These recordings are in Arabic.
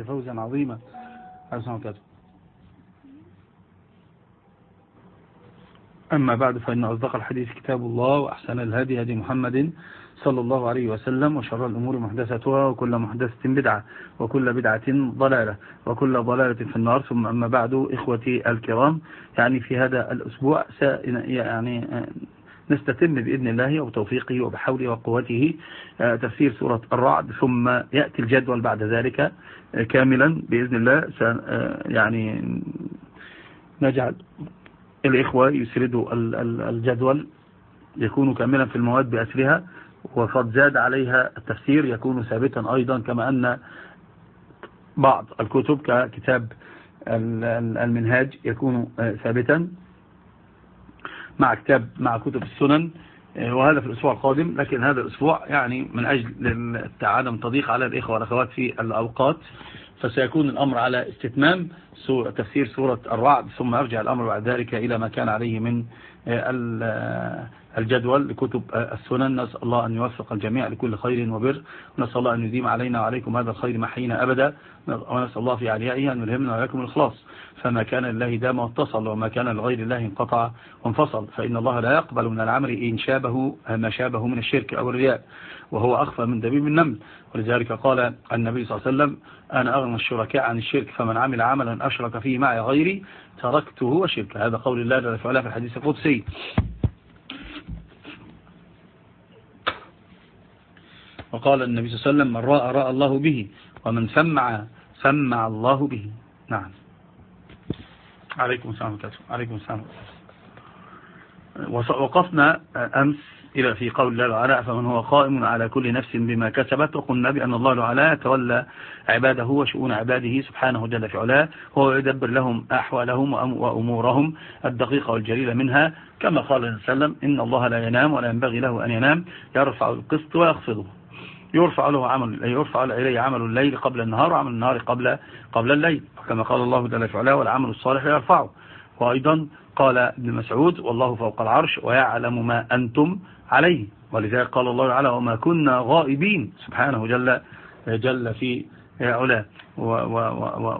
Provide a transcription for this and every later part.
فوزا عظيما. أما بعد فإن أصدق الحديث كتاب الله وأحسن الهدي هدي محمد صلى الله عليه وسلم وشر الأمور محدثتها وكل محدثة بدعة وكل بدعة ضلالة وكل ضلالة في النار. ثم أما بعد إخوتي الكرام يعني في هذا الأسبوع يعني نستتم بإذن الله وبتوفيقه وبحوله وقوته. تفسير سورة الرعد ثم يأتي الجدول بعد ذلك كاملا بإذن الله. يعني نجعل الإخوة يسردوا الجدول يكون كاملا في المواد بأسرها. وقد زاد عليها التفسير يكون ثابتا أيضا كما أن بعض الكتب ككتاب المنهاج يكون ثابتا. مع كتاب مع كتب السنن وهذا في الأسبوع القادم لكن هذا الأسبوع يعني من أجل عدم تضييق على الإخوة والأخوات في الأوقات فسيكون الأمر على استتمام تفسير سورة الرعد ثم يرجع الأمر بعد ذلك إلى ما كان عليه من الجدول لكتب السنن. نسأل الله أن يوفق الجميع لكل خير وبر ونسأل الله أن يديم علينا وعليكم هذا الخير محينا أبدا ونسأل الله في عليائه أن يلهمنا وعليكم الإخلاص. فما كان لله دام واتصل وما كان لغير الله انقطع وانفصل. فإن الله لا يقبل من العمل إن شابه ما شابه من الشرك أو الرياء وهو أخفى من دبيب النمل. ولذلك قال النبي صلى الله عليه وسلم أنا أغنى الشركاء عن الشرك فمن عمل عملا أشرك فيه معي غيري تركته وشرك هذا قول الله جل في الحديث القدسي. وقال النبي صلى الله عليه وسلم من رأى رأى الله به ومن سمع سمع الله به. نعم. عليكم السلام عليكم السلام وقفنا أمس إلى في قول الله تعالى فمن هو قائم على كل نفس بما كسبت وقلنا بأن الله تعالى يتولى عباده وشؤون عباده سبحانه جل في علاه وهو يدبر لهم أحوالهم وأمورهم الدقيقة والجليلة منها. كما قال صلى الله عليه وسلم إن الله لا ينام ولا ينبغي له أن ينام يرفع القسط ويخفضه. يرفع له عمل يرفع إليه عمل الليل قبل النهار وعمل النهار قبل قبل الليل. كما قال الله جل في علاه والعمل الصالح يرفعه. وأيضا قال ابن مسعود والله فوق العرش ويعلم ما أنتم عليه. ولذلك قال الله تعالى وما كنا غائبين. سبحانه جل جل في علاه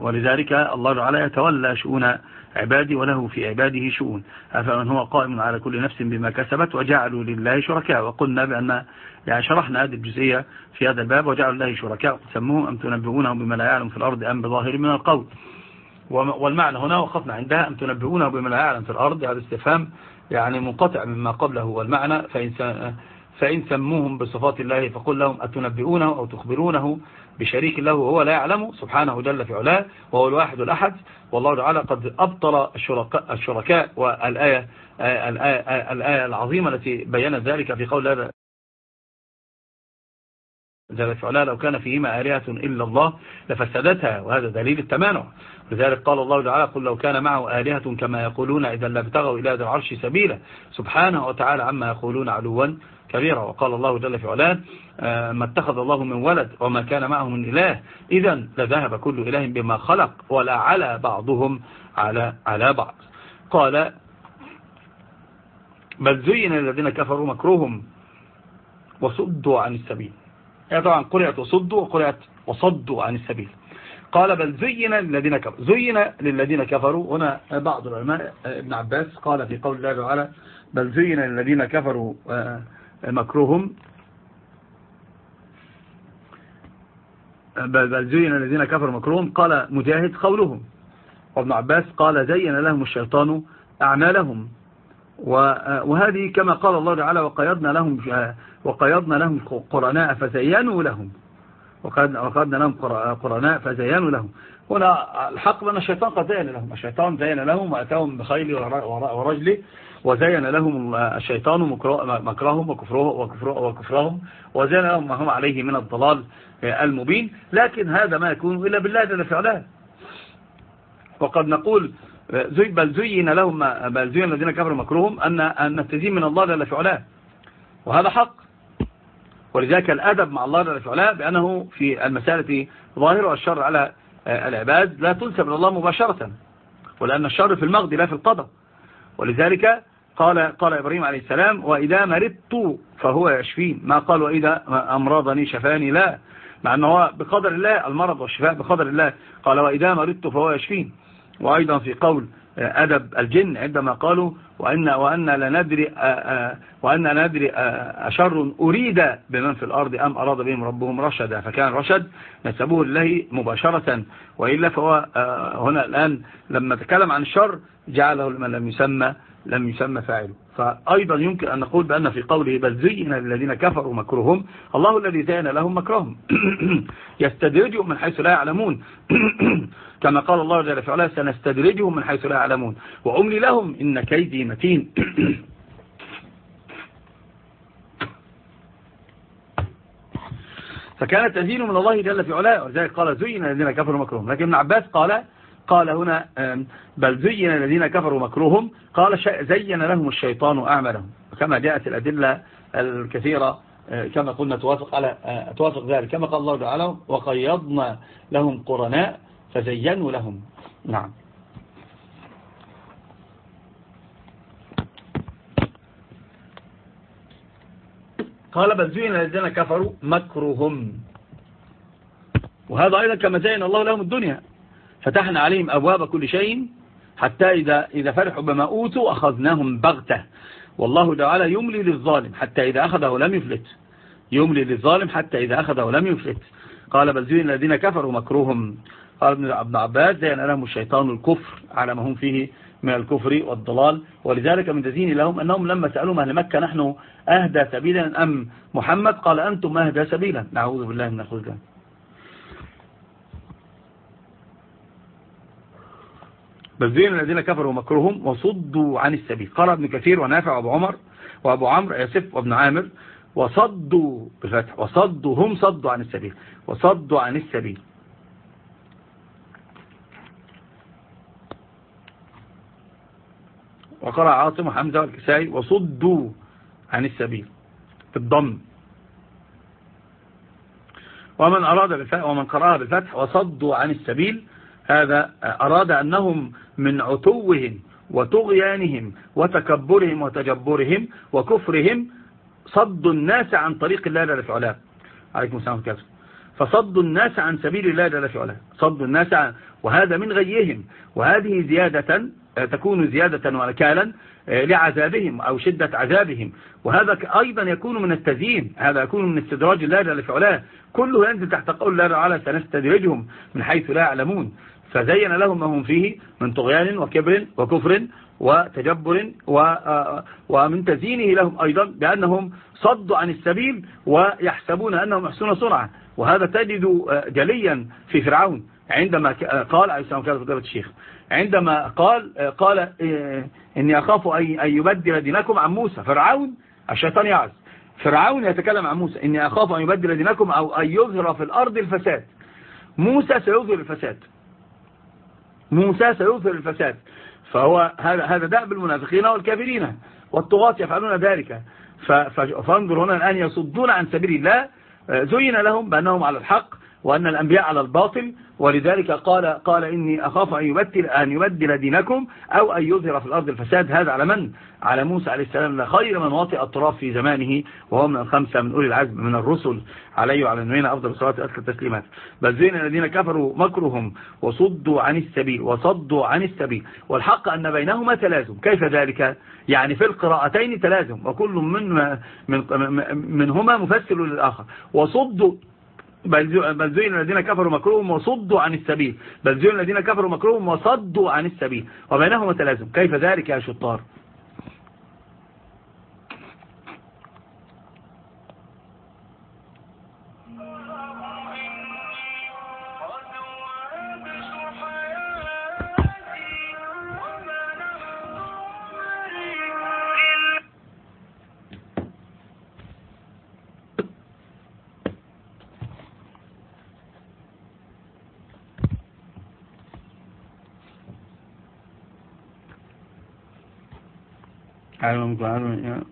ولذلك الله تعالى يتولى شؤون عبادي وله في عباده شؤون. أفمن هو قائم على كل نفس بما كسبت وجعلوا لله شركاء. وقلنا بأن يعني شرحنا هذه الجزئية في هذا الباب. وجعلوا لله شركاء. سموهم أم تنبئونهم بما لا يعلم في الأرض أم بظاهر من القول. والمعنى هنا وقفنا عندها. أم تنبئونه بما لا يعلم في الأرض. هذا استفهام يعني منقطع مما قبله. والمعنى فإن, فإن سموهم بصفات الله فقل لهم أتنبئونه أو تخبرونه بشريك له وهو لا يعلم سبحانه جل في علاه وهو الواحد الأحد والله تعالى قد أبطل الشركاء, الشركاء والآية الآية, الآية العظيمة التي بينت ذلك في قول هذا جل في علاه لو كان فيهما آلهة إلا الله لفسدتها وهذا دليل التمانع لذلك قال الله تعالى قل لو كان معه آلهة كما يقولون إذا لابتغوا إلى ذا العرش سبيلا سبحانه وتعالى عما يقولون علوا كبيرا وقال الله جل في علاه آه، ما اتخذ الله من ولد وما كان معه من إله إذا لذهب كل إله بما خلق ولا على بعضهم على على بعض. قال بل زين الذين كفروا مكروهم وصدوا عن السبيل. هي طبعا قرأت وصدوا وقرأت وصدوا عن السبيل. قال بل زين للذين كفروا زين للذين كفروا. هنا بعض العلماء ابن عباس قال في قول الله تعالى بل زين للذين كفروا آه، مكروهم. بل زين الذين كفروا مكروهم. قال مجاهد قولهم. وابن عباس قال زين لهم الشيطان أعمالهم. وهذه كما قال الله تعالى وقيضنا لهم وقيضنا لهم قرناء فزينوا لهم. وقيضنا لهم قرناء فزينوا لهم. هنا الحق بأن الشيطان قد زين لهم. الشيطان زين لهم وأتاهم بخيل ورجل وزين لهم الشيطان مكرهم وكفرهم وزين لهم ما هم عليه من الضلال المبين. لكن هذا ما يكون إلا بالله جل في وقد نقول بل زين لهم بل زين الذين كفروا مكروهم أن أن التزيين من الله جل في علاه. وهذا حق. ولذلك الأدب مع الله جل في علاه بأنه في المسألة ظاهر والشر على العباد لا تنسب لله مباشرة ولأن الشر في المغض لا في القضاء ولذلك قال قال إبراهيم عليه السلام وإذا مرضت فهو يشفين. ما قال وإذا أمراضني شفاني. لا مع أنه بقدر الله المرض والشفاء بقدر الله. قال وإذا مرضت فهو يشفين. وأيضا في قول أدب الجن عندما قالوا وأن, وأن لا ندري وأن لا ندري أشر أريد بمن في الأرض أم أراد بهم ربهم رشدا. فكان رشد نسبوه لله مباشرة وإلا فهو هنا الآن لما تكلم عن الشر جعله لمن لم يسمى لم يسمى فاعله. فأيضا يمكن أن نقول بأن في قوله بل زين للذين كفروا مكرهم الله الذي زين لهم مكرهم. يستدرجهم من حيث لا يعلمون. كما قال الله جل في علاه سنستدرجهم من حيث لا يعلمون. وأملي لهم إن كيدي متين. فكان تزيين من الله جل في علاه ولذلك قال زين الذين كفروا مكرهم. لكن ابن عباس قال قال هنا بل زين الذين كفروا مكروهم قال زين لهم الشيطان أعمالهم. كما جاءت الأدلة الكثيرة كما قلنا توافق, على توافق ذلك. كما قال الله تعالى وقيضنا لهم قرناء فزينوا لهم. نعم. قال بل زين الذين كفروا مكرهم وهذا أيضا كما زين الله لهم الدنيا. فتحنا عليهم أبواب كل شيء حتى إذا, إذا فرحوا بما أوتوا أخذناهم بغتة. والله تعالى يملي للظالم حتى إذا أخذه لم يفلت. يملي للظالم حتى إذا أخذه لم يفلت. قال بل زين الذين كفروا مكروهم. قال ابن عباس زين لهم الشيطان الكفر. على ما هم فيه من الكفر والضلال. ولذلك من تزيين لهم أنهم لما سألوا أهل مكة نحن أهدى سبيلا أم محمد؟ قال أنتم أهدى سبيلا. نعوذ بالله من الخزلان بل زين الذين كفروا مكرهم وصدوا عن السبيل. قال ابن كثير ونافع وأبو عمر وأبو عمرو ياسف وابن عامر وصدوا بفتح وصدوا هم صدوا عن السبيل وصدوا عن السبيل. وقرأ عاصم وحمزة والكسائي وصدوا عن السبيل بالضم ومن أراد بالفتح ومن قرأها بالفتح وصدوا عن السبيل هذا أراد أنهم من عتوهم وطغيانهم وتكبرهم وتجبرهم وكفرهم صد الناس عن طريق الله جل في علاه. عليكم السلام عليكم فصد الناس عن سبيل الله جل في علاه. صد الناس عن وهذا من غيهم. وهذه زيادة تكون زيادة ونكالا آه، لعذابهم أو شدة عذابهم. وهذا أيضا يكون من التزيين. هذا يكون من استدراج الله جل في علاه. كله ينزل تحت قول الله تعالى سنستدرجهم من حيث لا يعلمون فزين لهم ما هم فيه من طغيان وكبر وكفر وتجبر آه، ومن تزيينه لهم أيضا بأنهم صدوا عن السبيل ويحسبون أنهم يحسنون صنعا وهذا تجد آه، جليا في فرعون. عندما آه، قال عليه السلام كان فضيلة الشيخ عندما قال قال إني أخاف أن يبدل دينكم عن موسى. فرعون الشيطان يعز. فرعون يتكلم عن موسى. إني أخاف أن يبدل دينكم أو أن يظهر في الأرض الفساد. موسى سيظهر الفساد. موسى سيظهر الفساد. فهو هذا دأب المنافقين والكافرين. والطغاة يفعلون ذلك. فانظر هنا الآن يصدون عن سبيل الله. زين لهم بأنهم على الحق. وأن الأنبياء على الباطل ولذلك قال قال إني أخاف أن يبدل, أن يبدل دينكم أو أن يظهر في الأرض الفساد. هذا على من؟ على موسى عليه السلام لا خير من واطئ التراب في زمانه وهو من الخمسة من أولي العزم من الرسل عليه وعلى نبينا أفضل الصلاة وأسكى التسليمات. بل زين الذين كفروا مكرهم وصدوا عن السبيل وصدوا عن السبيل. والحق أن بينهما تلازم. كيف ذلك؟ يعني في القراءتين تلازم وكل من منهما مفسر للآخر. وصدوا بل زين الذين كفروا مكروهم وصدوا عن السبيل. بل زين الذين كفروا مكروهم وصدوا عن السبيل. وبينهما تلازم كيف ذلك يا شطار؟ علم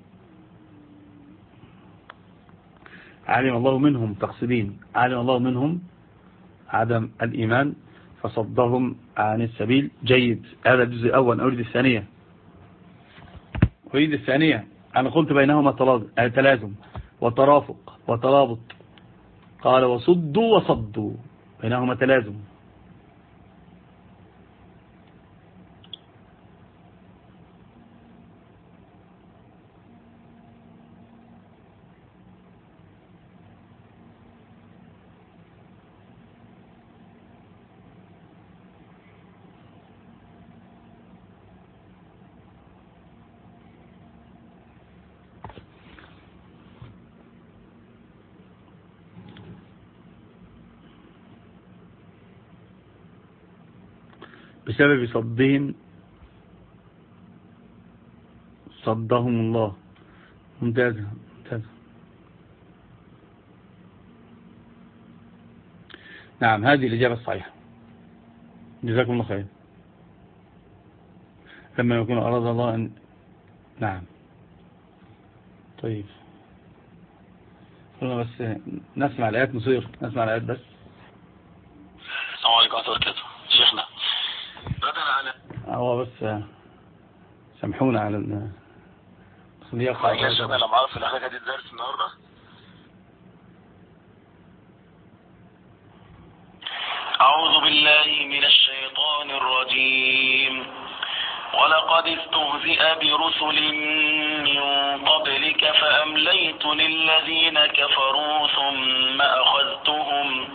علم الله منهم تقصدين. علم الله منهم عدم الإيمان فصدهم عن السبيل. جيد. هذا الجزء الأول. أريد الثانية. أريد الثانية. أنا قلت بينهما تلازم. وترافق. وترابط قال وصدوا وصدوا. بينهما تلازم. بسبب صدهم. صدهم الله. ممتازة ممتازة نعم هذه الإجابة الصحيحة. جزاكم الله خير. لما يكون أراد الله أن نعم. طيب. بس نسمع الآيات نصير نسمع الآيات بس السلام عليكم ورحمة الله وبركاته شيخنا هو بس سامحونا على ال يقع يا شيخنا لما عرف الأخلاق هذه الدرس النهاردة. أعوذ بالله من الشيطان الرجيم. ولقد استهزئ برسل من قبلك فأمليت للذين كفروا ثم أخذتهم.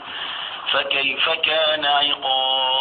فكيف كان عقاب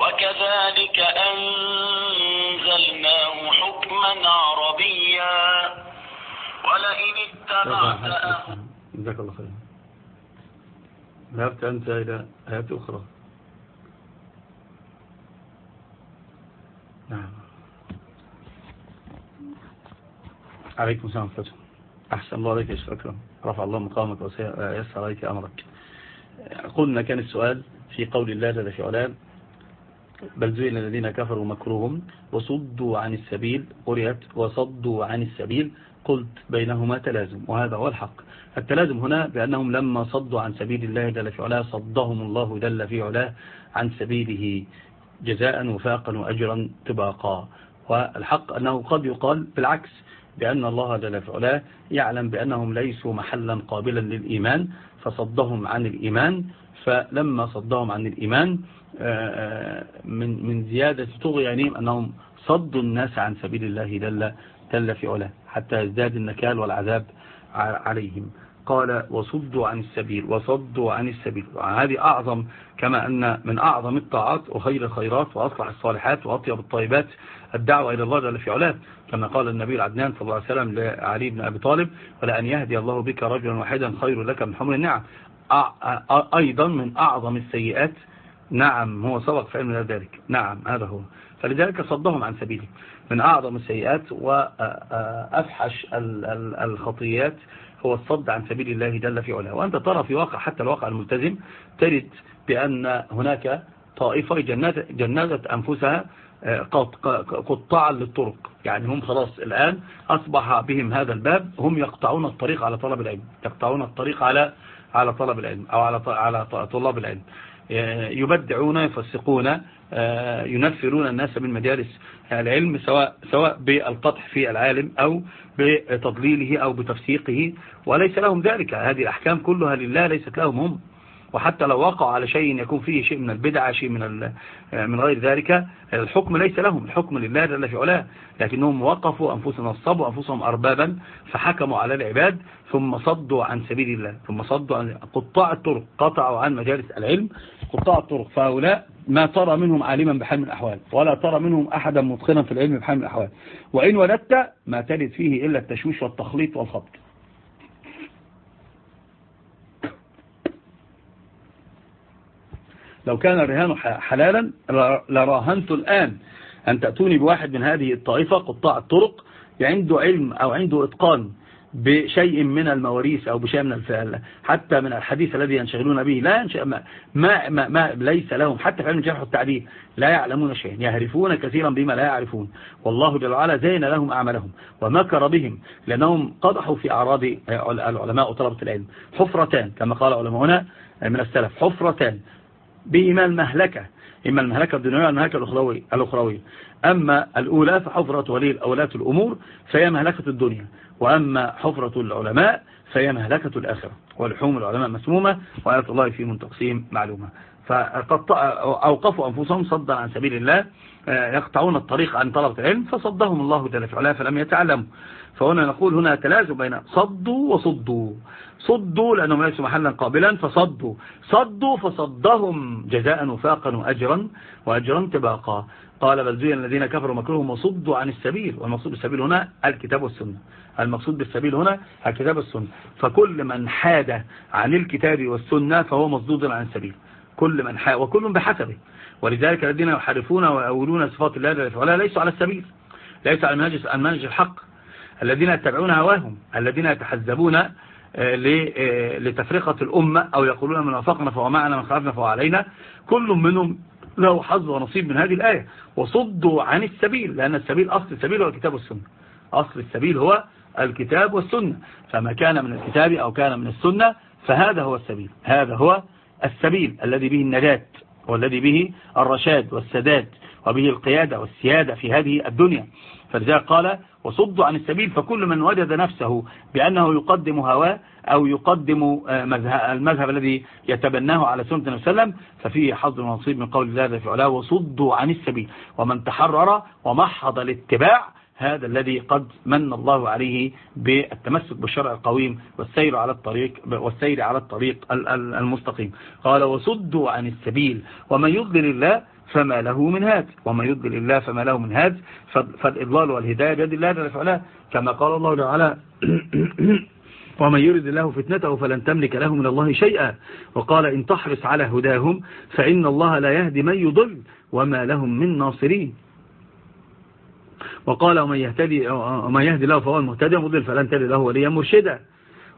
وكذلك أنزلناه حكما عربيا. ولئن اتبعت جزاك الله خير ذهبت أنت إلى آيات أخرى. نعم. عليكم السلام فتح أحسن الله عليك يا شيخ أكرم. رفع الله مقامك ويسر عليك أمرك. قلنا كان السؤال في قول الله جل في علام بل زين الذين كفروا مكروهم وصدوا عن السبيل قرئت وصدوا عن السبيل قلت بينهما تلازم وهذا هو الحق. التلازم هنا بأنهم لما صدوا عن سبيل الله جل في علاه صدهم الله جل في علاه عن سبيله جزاء وفاقا وأجرا تباقا والحق أنه قد يقال بالعكس بأن الله جل في علاه يعلم بأنهم ليسوا محلا قابلا للإيمان فصدهم عن الإيمان فلما صدهم عن الإيمان من من زيادة طغيانهم أنهم صدوا الناس عن سبيل الله جل, جل في علاه حتى يزداد النكال والعذاب عليهم. قال وصدوا عن السبيل وصدوا عن السبيل. هذه أعظم كما أن من أعظم الطاعات وخير الخيرات وأصلح الصالحات وأطيب الطيبات الدعوة إلى الله جل في علاه. كما قال النبي العدنان صلى الله عليه وسلم لعلي بن أبي طالب ولأن يهدي الله بك رجلا واحدا خير لك من حمر النعم. أيضا من أعظم السيئات نعم هو سبق في علم ذلك. نعم هذا هو. فلذلك صدهم عن سبيله. من أعظم السيئات وأفحش الخطيات هو الصد عن سبيل الله جل في علاه. وأنت ترى في واقع حتى الواقع الملتزم تجد بأن هناك طائفة جندت أنفسها قطاعا للطرق. يعني هم خلاص الآن أصبح بهم هذا الباب هم يقطعون الطريق على طلب العلم. يقطعون الطريق على على طلب العلم أو على على طلاب العلم. يبدعون يفسقون ينفرون الناس من مجالس العلم سواء سواء بالقطع في العالم أو بتضليله أو بتفسيقه وليس لهم ذلك. هذه الأحكام كلها لله ليست لهم هم. وحتى لو وقعوا على شيء يكون فيه شيء من البدعة شيء من من غير ذلك الحكم ليس لهم. الحكم لله جل في علاه. لكنهم وقفوا أنفسهم نصبوا أنفسهم أربابا فحكموا على العباد ثم صدوا عن سبيل الله ثم صدوا عن قطاع الطرق قطعوا عن مجالس العلم قطاع الطرق فهؤلاء ما ترى منهم عالما بحال من الأحوال ولا ترى منهم أحدا متقنا في العلم بحال من الأحوال. وإن ولدت ما تجد فيه إلا التشويش والتخليط والخبط. لو كان الرهان حلالا لراهنت الآن أن تأتوني بواحد من هذه الطائفة قطاع الطرق عنده علم أو عنده إتقان بشيء من المواريث أو بشيء من حتى من الحديث الذي ينشغلون به لا ما, ما, ما, ما ليس لهم حتى في علم الجرح والتعديل لا يعلمون شيئا يهرفون كثيرا بما لا يعرفون. والله جل وعلا زين لهم أعمالهم ومكر بهم لأنهم قضحوا في أعراض العلماء وطلبة العلم. حفرتان كما قال علماؤنا من السلف حفرتان بإما المهلكة إما المهلكة الدنيوية والمهلكة الأخروية, الأخروية. أما الأولى فحفرة ولي الأولاد الأمور فهي مهلكة الدنيا. وأما حفرة العلماء فهي مهلكة الآخرة ولحوم العلماء مسمومة وآيات الله في من تقسيم معلومة. فقد أوقفوا أنفسهم صدا عن سبيل الله يقطعون الطريق عن طلبة العلم فصدهم الله جل في فلم يتعلموا. فهنا نقول هنا تلازم بين صدوا وصدوا. صدوا لأنهم ليسوا محلا قابلا فصدوا. صدوا فصدهم جزاء وفاقا وأجرا وأجرا تباقا قال بل زين الذين كفروا مكرهم وصدوا عن السبيل والمقصود بالسبيل هنا الكتاب والسنة. المقصود بالسبيل هنا الكتاب والسنة. فكل من حاد عن الكتاب والسنة فهو مصدود عن السبيل. كل من حاد وكل بحسبه. ولذلك الذين يحرفون ويأولون صفات الله ولا ليسوا على السبيل. ليسوا على المنهج الحق. الذين يتبعون هواهم. الذين يتحزبون آه، آه، لتفرقة الأمة أو يقولون من وفقنا فهو معنا من خلفنا فهو علينا. كل منهم له حظ ونصيب من هذه الآية. وصدوا عن السبيل لأن السبيل أصل السبيل هو الكتاب والسنة. أصل السبيل هو الكتاب والسنة. فما كان من الكتاب أو كان من السنة فهذا هو السبيل. هذا هو السبيل الذي به النجاة والذي به الرشاد والسداد وبه القيادة والسيادة في هذه الدنيا. فلذلك قال وصدوا عن السبيل فكل من وجد نفسه بأنه يقدم هواه أو يقدم آه، المذهب الذي يتبناه على سنة النبي صلى الله عليه وسلم ففيه حظ ونصيب من قول الله في علاه وصدوا عن السبيل. ومن تحرر ومحض الاتباع هذا الذي قد من الله عليه بالتمسك بالشرع القويم والسير على الطريق والسير على الطريق المستقيم. قال وصدوا عن السبيل. ومن يضلل الله فما له من هاد ومن يضلل الله فما له من هاد. فالإضلال والهداية بيد الله جل وعلا كما قال الله تعالى ومن يرد الله فتنته فلن تملك له من الله شيئا. وقال إن تحرص على هداهم فإن الله لا يهدي من يضل وما لهم من ناصرين. وقال ومن يهتدي ومن يهدي الله فهو المهتدي ومضل فلن تجد له وليا مرشدا.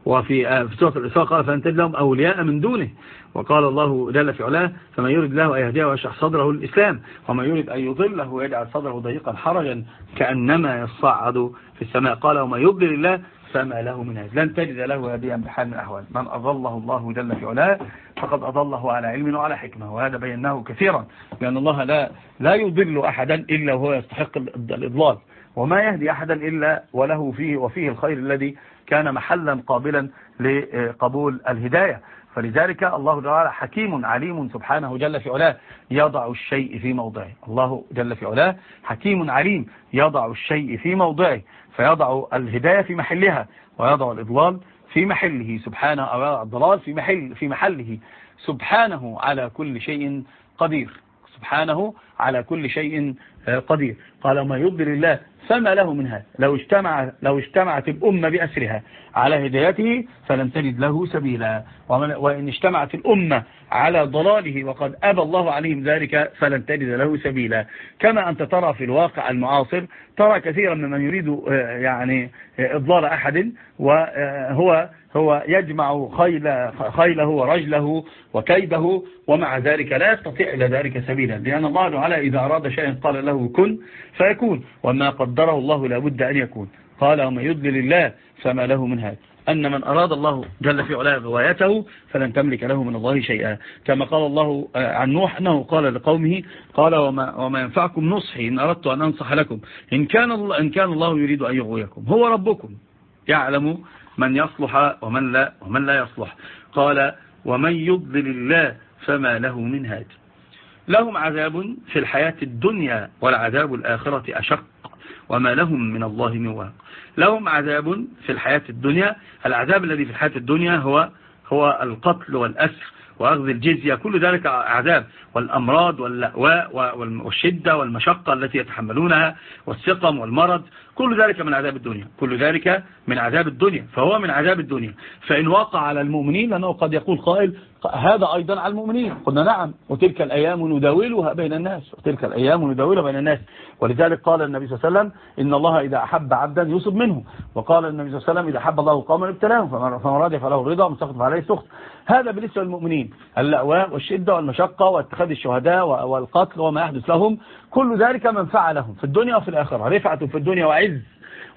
وفي آه، سورة الإسراء قال فأن تجد لهم أولياء من دونه. وقال الله جل في علاه فمن يريد الله أن يهديه ويشرح صدره للإسلام ومن يريد أن يضله ويجعل صدره ضيقا حرجا كأنما يصعد في السماء. قال ومن يضلل الله فما له من هذا. لن تجد له هديا بحال من الأحوال. من أضله الله جل في علاه فقد أضله على علم وعلى حكمة وهذا بيناه كثيرا لأن الله لا لا يضل أحدا إلا وهو يستحق الإضلال. وما يهدي أحدا إلا وله فيه وفيه الخير الذي كان محلا قابلا لقبول الهداية. فلذلك الله تعالى حكيم عليم سبحانه جل في علاه يضع الشيء في موضعه. الله جل في علاه حكيم عليم يضع الشيء في موضعه فيضع الهداية في محلها ويضع الإضلال في محله. سبحانه أو الضلال في, محل في محله. سبحانه على كل شيء قدير. سبحانه على كل شيء قدير. قال ما يضل الله فما له من هذا. لو, اجتمع لو اجتمعت الأمة بأسرها على هدايته فلن تجد له سبيلا. وإن اجتمعت الأمة على ضلاله وقد أبى الله عليهم ذلك فلن تجد له سبيلا. كما أنت ترى في الواقع المعاصر ترى كثيرا ممن يريد آه، يعني آه، إضلال أحد وهو هو يجمع خيل خيله ورجله وكيده ومع ذلك لا يستطيع إلى ذلك سبيلا. لأن الله تعالى إذا أراد شيئا قال له كن فيكون وما قدره الله لابد أن يكون. قال ومن يضلل الله فما له من هذا أن من أراد الله جل في علاه غوايته فلن تملك له من الله شيئا. كما قال الله آه، عن نوح أنه قال لقومه قال وما, وما ينفعكم نصحي إن أردت أن أنصح لكم. إن كان, الله إن كان الله يريد أن يغويكم هو ربكم. يعلم من يصلح ومن لا, ومن لا يصلح. قال ومن يضلل الله فما له من هاد. لهم عذاب في الحياة الدنيا والعذاب الآخرة أشق وما لهم من الله من واق. لهم عذاب في الحياة الدنيا. العذاب الذي في الحياة الدنيا هو هو القتل والأسر وأخذ الجزية. كل ذلك عذاب. والأمراض واللأواء والشدة والمشقة التي يتحملونها والسقم والمرض. كل ذلك من عذاب الدنيا. كل ذلك من عذاب الدنيا. فهو من عذاب الدنيا. فإن وقع على المؤمنين لأنه قد يقول قائل هذا أيضا على المؤمنين. قلنا نعم وتلك الأيام نداولها بين الناس وتلك الأيام نداولها بين الناس. ولذلك قال النبي صلى الله عليه وسلم إن الله إذا أحب عبدا يصب منه. وقال النبي صلى الله عليه وسلم إذا أحب الله قوما ابتلاهم فمن رضي فله الرضا ومن سخط فعليه سخط. هذا بالنسبة للمؤمنين. اللأواء والشدة والمشقة واتخاذ الشهداء والقتل وما يحدث لهم. كل ذلك من فعلهم في الدنيا وفي الآخرة. رفعة في الدنيا وعز؟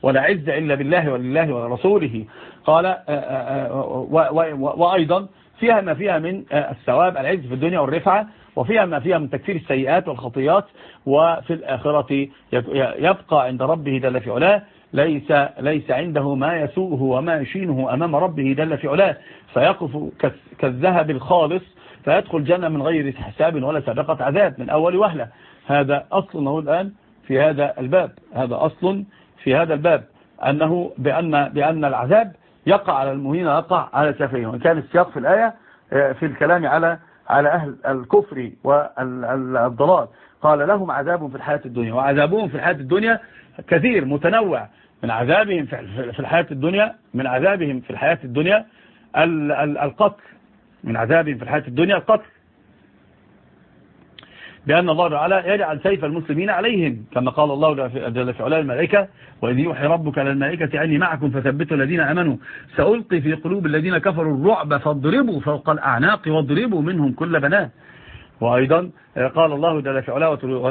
ولا عز إلا بالله ولله ولرسوله. قال آه، آه، آه، وأيضا فيها ما فيها من الثواب العز في الدنيا والرفعة وفيها ما فيها من تكفير السيئات والخطيات وفي الآخرة يبقى عند ربه جل في علاه. ليس, ليس عنده ما يسوءه وما يشينه أمام ربه جل في علاه. فيقف كالذهب الخالص فيدخل جنة من غير حساب ولا سابقة عذاب من أول وهلة. هذا أصل هو الآن في هذا الباب. هذا أصل في هذا الباب. أنه بأن, بأن العذاب يقع على المهين يقع على السافرين وإن كان السياق في الآية آه، في الكلام على على أهل الكفر والضلال. قال لهم عذاب في الحياة الدنيا. وعذابهم في الحياة الدنيا كثير متنوع. من عذابهم في الحياة الدنيا من عذابهم في الحياة الدنيا القتل. من عذابهم في الحياة الدنيا القتل. بأن الله تعالى يجعل سيف المسلمين عليهم كما قال الله جل في علاء الملائكة وإذ يوحي ربك للملائكة عني معكم فثبتوا الذين أمنوا. سألقي في قلوب الذين كفروا الرعب فاضربوا فوق الأعناق واضربوا منهم كل بنات. وأيضا قال الله جل في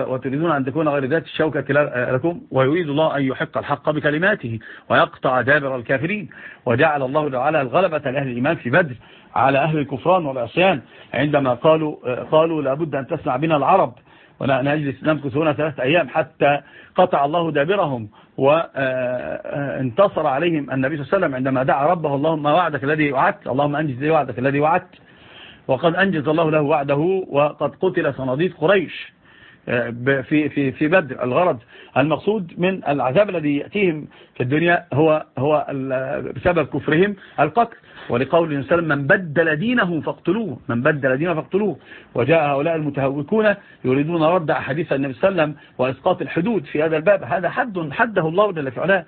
وتريدون أن تكون غير ذات الشوكة لكم ويريد الله أن يحق الحق بكلماته ويقطع دابر الكافرين وجعل الله تعالى الغلبة لأهل الإيمان في بدر على أهل الكفران والعصيان. عندما قالوا قالوا لابد أن تسمع بنا العرب ونجلس نمكث هنا ثلاثة أيام حتى قطع الله دابرهم وانتصر عليهم النبي صلى الله عليه وسلم عندما دعا ربه اللهم وعدك الذي وعدت اللهم أنجز لي وعدك الذي وعدت. وقد أنجز الله له وعده وقد قتل صناديد قريش آه، في في في بدر. الغرض المقصود من العذاب الذي يأتيهم في الدنيا هو هو بسبب كفرهم القتل. ولقول النبي صلى الله عليه وسلم من بدل دينه فاقتلوه من بدل دينه فاقتلوه. وجاء هؤلاء المتهوكون يريدون رد حديث النبي صلى الله عليه وسلم وإسقاط الحدود في هذا الباب. هذا حد حده الله جل في علاه.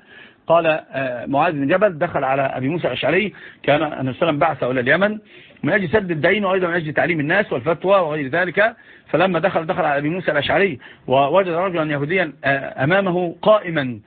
قال آه، معاذ بن جبل دخل على أبي موسى الأشعري كان عليه وسلم بعثه إلى اليمن من أجل سد الدين وأيضا من أجل تعليم الناس والفتوى وغير ذلك. فلما دخل دخل على أبي موسى الأشعري ووجد رجلا يهوديا آه، أمامه قائما.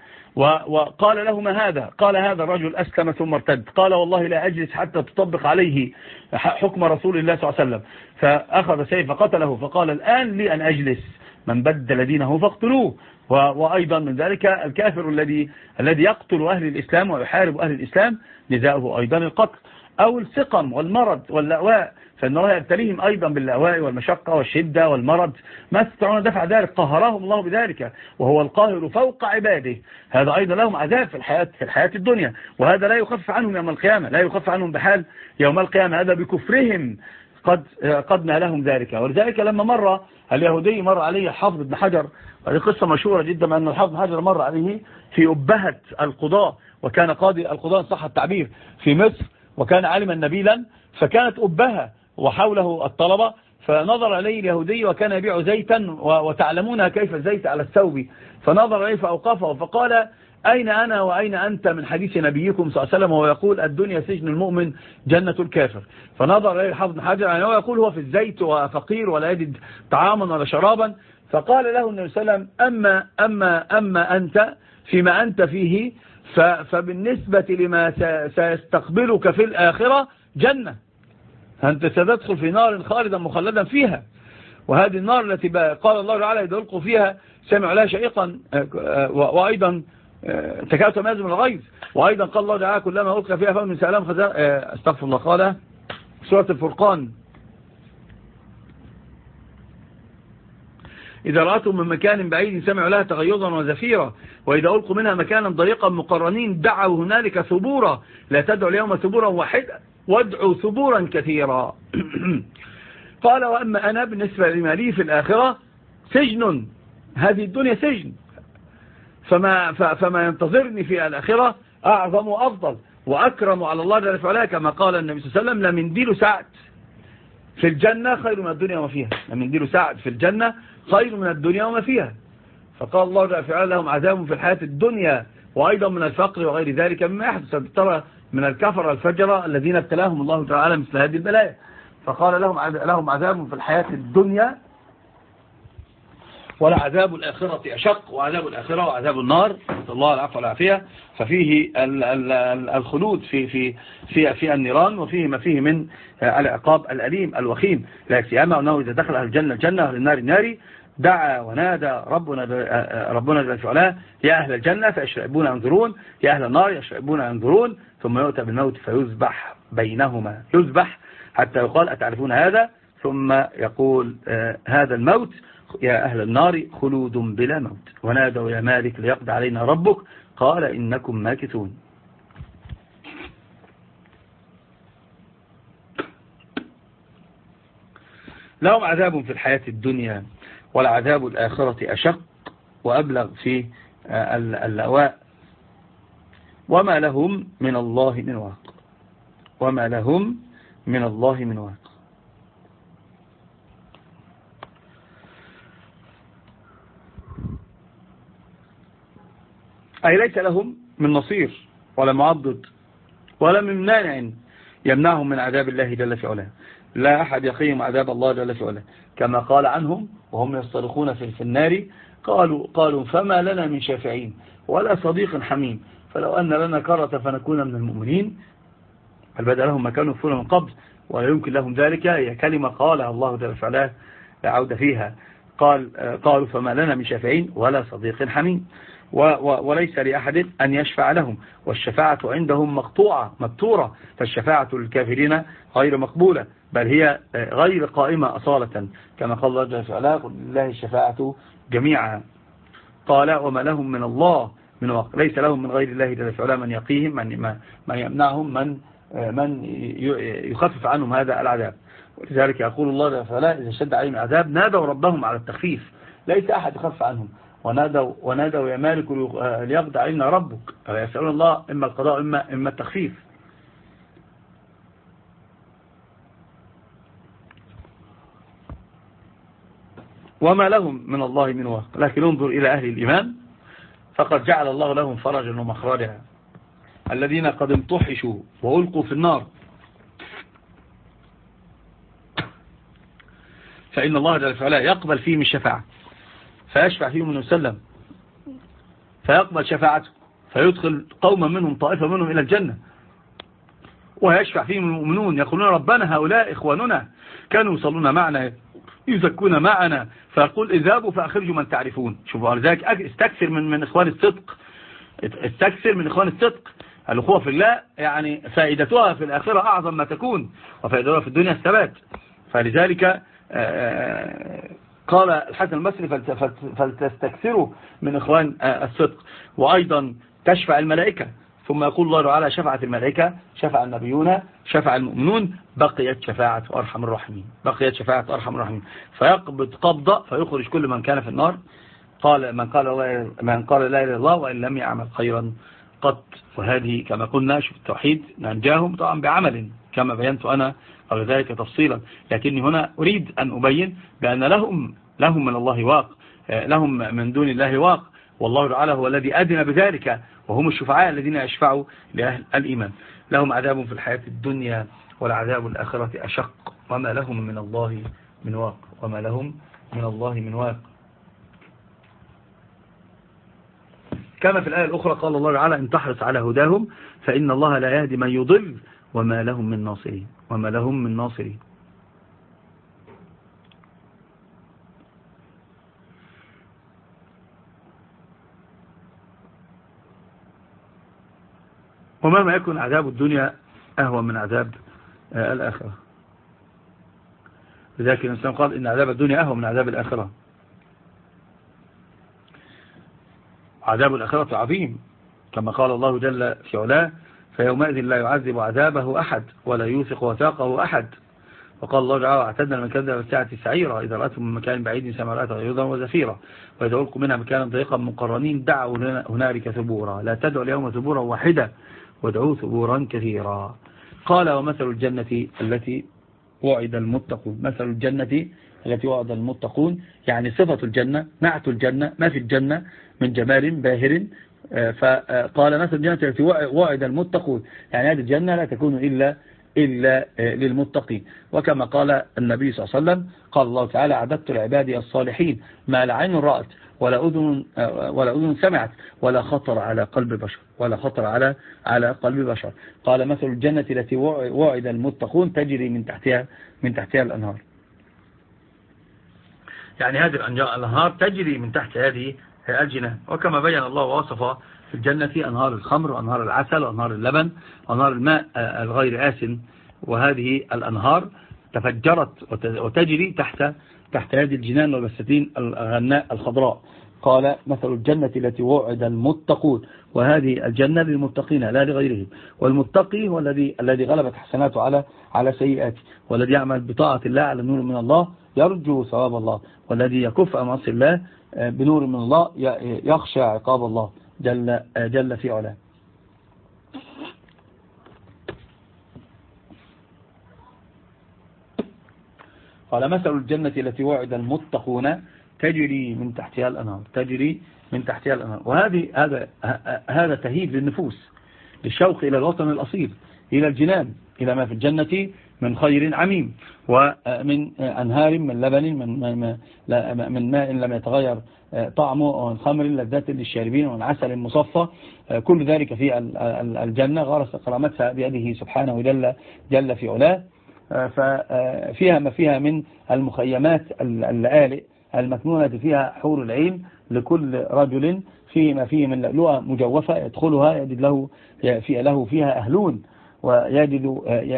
وقال له ما هذا قال هذا الرجل أسلم ثم ارتد. قال والله لا أجلس حتى تطبق عليه حكم رسول الله صلى الله عليه وسلم. فأخذ سيف قتله فقال الآن لي أن أجلس. من بدل دينه فاقتلوه. وأيضا من ذلك الكافر الذي الذي يقتل أهل الإسلام ويحارب أهل الإسلام جزاؤه أيضا القتل. أو السقم والمرض واللأواء فإن الله يبتليهم أيضا باللأواء والمشقة والشدة والمرض. ما تستطيعون دفع ذلك قهرهم الله بذلك وهو القاهر فوق عباده. هذا أيضا لهم عذاب في الحياة, في الحياة الدنيا. وهذا لا يخفف عنهم يوم القيامة لا يخفف عنهم بحال يوم القيامة. هذا بكفرهم. قد قد لهم ذلك. ولذلك لما مر اليهودي مر عليه حافظ بن حجر هذه قصة مشهورة جدا أن الحافظ بن حجر مر عليه في أبهة القضاء وكان قاضي القضاء صح التعبير في مصر وكان عالما نبيلا فكانت أبها وحوله الطلبة فنظر إليه اليهودي وكان يبيع زيتا وتعلمون كيف الزيت على الثوب فنظر إليه فأوقفه فقال أين أنا وأين أنت من حديث نبيكم صلى الله عليه وسلم وهو يقول الدنيا سجن المؤمن جنة الكافر. فنظر إليه الحافظ حجر يعني هو يقول هو في الزيت وفقير ولا يجد طعاما ولا شرابا. فقال له النبي صلى الله عليه وسلم أما, أما, أما أنت فيما أنت فيه فبالنسبة لما سيستقبلك في الآخرة جنة. أنت ستدخل في نار خالدا مخلدا فيها. وهذه النار التي قال الله تعالى ألقوا فيها سمعوا لها شيقا وأيضا تمازم من الغيظ. وأيضا قال الله تعالى كلما ألقى فيها فهم من سألام خزان استغفر الله. قال سورة الفرقان. إذا رأتهم من مكان بعيد سمعوا لها تغيظا وزفيرا. وإذا ألقوا منها مكانا ضيقا مقرنين دعوا هنالك ثبورا. لا تدعوا اليوم ثبورا واحدا. وادعوا ثبورا كثيرا. قال وأما أنا بالنسبة لما لي في الآخرة سجن. هذه الدنيا سجن. فما, فما ينتظرني في الآخرة أعظم وأفضل وأكرم على الله جل وعلا. كما قال النبي صلى الله عليه وسلم لمنديل سعد في الجنة خير من الدنيا وما فيها. لمنديل سعد في الجنة خير من الدنيا وما فيها. فقال الله جل وعلا لهم عذاب في الحياة الدنيا وأيضا من الفقر وغير ذلك مما يحدث. ترى من الكفر الفجرة الذين ابتلاهم الله تعالى مثل هذه البلايا. فقال لهم لهم عذاب في الحياة الدنيا ولا عذاب الآخرة أشق وعذاب الآخرة وعذاب النار. نسأل الله العفو والعافية. ففيه الخلود في في في في النيران وفيه ما فيه من العقاب الأليم الوخيم. لا سيما أنه إذا دخل أهل الجنة الجنة أهل النار النار دعا ونادى ربنا ربنا جل وعلا يا أهل الجنة فيشربون ينظرون يا أهل النار يشربون ينظرون ثم يؤتى بالموت فيذبح بينهما يذبح حتى يقال أتعرفون هذا؟ ثم يقول هذا الموت يا أهل النار خلود بلا موت. ونادوا يا مالك ليقضي علينا ربك. قال إنكم ماكثون. لهم عذاب في الحياة الدنيا والعذاب الآخرة أشق وأبلغ في اللواء وما لهم من الله من واق. وما لهم من الله من واق. أي ليس لهم من نصير ولا معضد ولا من مانع يمنعهم من عذاب الله جل في علاه. لا أحد يقيم عذاب الله جل في علاه. كما قال عنهم وهم يصطرخون في النار قالوا قالوا فما لنا من شافعين ولا صديق حميم. فلو أن لنا كرة فنكون من المؤمنين. هل بدأ لهم ما كانوا يكفون من قبل؟ ولا يمكن لهم ذلك. هي كلمة قالها الله جل في علاه لا فيها. قال قالوا فما لنا من شافعين ولا صديق حميم. وليس لأحد أن يشفع لهم. والشفاعة عندهم مقطوعة مبتورة فالشفاعة للكافرين غير مقبولة بل هي غير قائمة أصالة. كما قال الله جل وعلا قل لله الشفاعة جميعا. قال وما لهم من الله من ليس لهم من غير الله جل وعلا من يقيهم من, من يمنعهم من من يخفف عنهم هذا العذاب. ولذلك يقول الله جل وعلا إذا شد عليهم العذاب نادوا ربهم على التخفيف ليس أحد يخفف عنهم. ونادوا, ونادوا يا مالك ليقضى علينا ربك. يسألون الله إما القضاء إما, إما التخفيف. وما لهم من الله من واق. لكن انظر إلى أهل الإيمان. فقد جعل الله لهم فرجا ومخرجا. الذين قد امتحشوا وألقوا في النار. فإن الله جل وعلا يقبل فيهم الشفاعة. فيشفع فيهم النبي صلى الله عليه وسلم. فيقبل شفاعته فيدخل قوما منهم طائفة منهم إلى الجنة. ويشفع فيهم المؤمنون يقولون ربنا هؤلاء إخواننا كانوا يصلون معنا يزكون معنا. فيقول اذهبوا فأخرجوا من تعرفون. شوفوا ذلك استكثر من من إخوان الصدق. استكثر من إخوان الصدق. الأخوة في الله يعني فائدتها في الآخرة أعظم ما تكون وفائدتها في الدنيا الثبات. فلذلك آه، آه، قال الحسن البصري فلتستكثروا من إخوان آه، الصدق. وأيضا تشفع الملائكة. ثم يقول الله تعالى شفعت الملائكة شفع النبيون شفع المؤمنون بقيت شفاعة أرحم الراحمين بقيت شفاعة أرحم الراحمين. فيقبض قبضة فيخرج كل من كان في النار. قال من قال من قال لا إله إلا الله وإن لم يعمل خيرا قط. وهذه كما قلنا شوف التوحيد ننجاهم طبعا بعمل كما بينت أنا قبل ذلك تفصيلا. لكني هنا أريد أن أبين بأن لهم لهم من الله واق لهم من دون الله واق. والله تعالى هو الذي أدنى بذلك وهم الشفعاء الذين يشفعوا لأهل الإيمان. لهم عذاب في الحياة الدنيا والعذاب الآخرة أشق. وما لهم من الله من واق. وما لهم من الله من واق. كما في الآية الأخرى قال الله تعالى إن تحرص على هداهم فإن الله لا يهدي من يضل وما لهم من ناصرين. وما لهم من ناصرين. ومهما يكن عذاب الدنيا أهوى من عذاب آه، الآخرة. لذلك الإنسان قال إن عذاب الدنيا أهوى من عذاب الآخرة. عذاب الآخرة عظيم كما قال الله جل في علاه فيومئذ لا يعذب عذابه أحد ولا يوثق وثاقه أحد. وقال الله تعالى اعتدنا من كذب الساعة السعيرة إذا رأتهم من مكان بعيد سمعت غيظا وزفيرا وإذا ألقوا منها مكانا ضيقا مقرنين دعوا هنالك ثبورا. لا تدعوا اليوم ثبورا واحدة وادعوا ثبورا كثيرا. قال ومثل الجنة التي وعد المتقون. مثل الجنة التي وعد المتقون يعني صفة الجنة نعت الجنة ما في الجنة من جمال باهر فقال مثل الجنة التي وعد المتقون. يعني هذه الجنة لا تكون إلا إلا آه، للمتقين. وكما قال النبي صلى الله عليه وسلم قال الله تعالى عددت العبادي الصالحين ما لا عين رأت ولا أذن, آه، ولا أذن سمعت ولا خطر على قلب بشر ولا خطر على على قلب بشر. قال مثل الجنة التي وعد المتقون تجري من تحتها من تحتها الأنهار. يعني هذه الأنهار تجري من تحت هذه الجنان وكما بين الله وصف في الجنة أنهار الخمر وأنهار العسل وأنهار اللبن وأنهار الماء آه، الغير آسن. وهذه الأنهار تفجرت وتجري تحت تحت هذه الجنان والبساتين الغناء الخضراء. قال مثل الجنة التي وعد المتقون. وهذه الجنة للمتقين لا لغيرهم. والمتقي هو الذي الذي غلبت حسناته على على سيئاته. والذي يعمل بطاعة الله على نور من الله يرجو ثواب الله. والذي يكف أماصي الله بنور من الله يخشى عقاب الله جل, جل في علاه. قال مثل الجنة التي وعد المتقون تجري من تحتها الأنهار. تجري من تحتها الأنهار. وهذه هذا هذا تهيب للنفوس للشوق إلى الوطن الأصيل إلى الجنان إلى ما في الجنة من خير عميم ومن أنهار من لبن من, من ماء لم يتغير طعمه ومن خمر لذات للشاربين ومن عسل مصفى كل ذلك في الجنة. غرس كرامتها بيده سبحانه جل, جل في علاه. ففيها ما فيها من المخيمات اللآلئ المكنونة فيها حور العين لكل رجل فيما فيه من لؤلؤة مجوفة يدخلها يجد له, له فيها أهلون. ويجد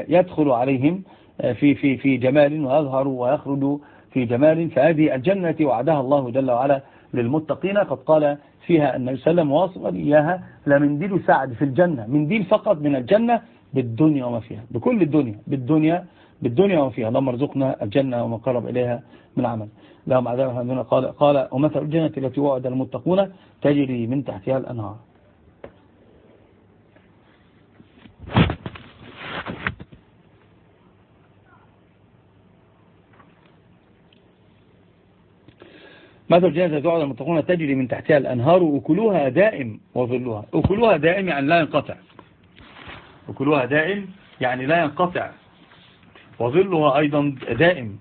يدخل عليهم في في في جمال ويظهر ويخرج في جمال. فهذه الجنة وعدها الله جل وعلا للمتقين. قد قال فيها النبي صلى الله عليه وسلم واصفا إياها لمنديل سعد في الجنة. منديل فقط من الجنة بالدنيا وما فيها بكل الدنيا بالدنيا بالدنيا وما فيها. اللهم ارزقنا الجنة وما قرب إليها من عمل. لهم عذاب قال قال ومثل الجنة التي وعد المتقون تجري من تحتها الأنهار. مثل الجنة وعد المتقون تجري من تحتها الأنهار وأكلوها دائم وظلها. أكلوها دائم يعني لا ينقطع. أكلوها دائم يعني لا ينقطع. وظلها أيضا دائم.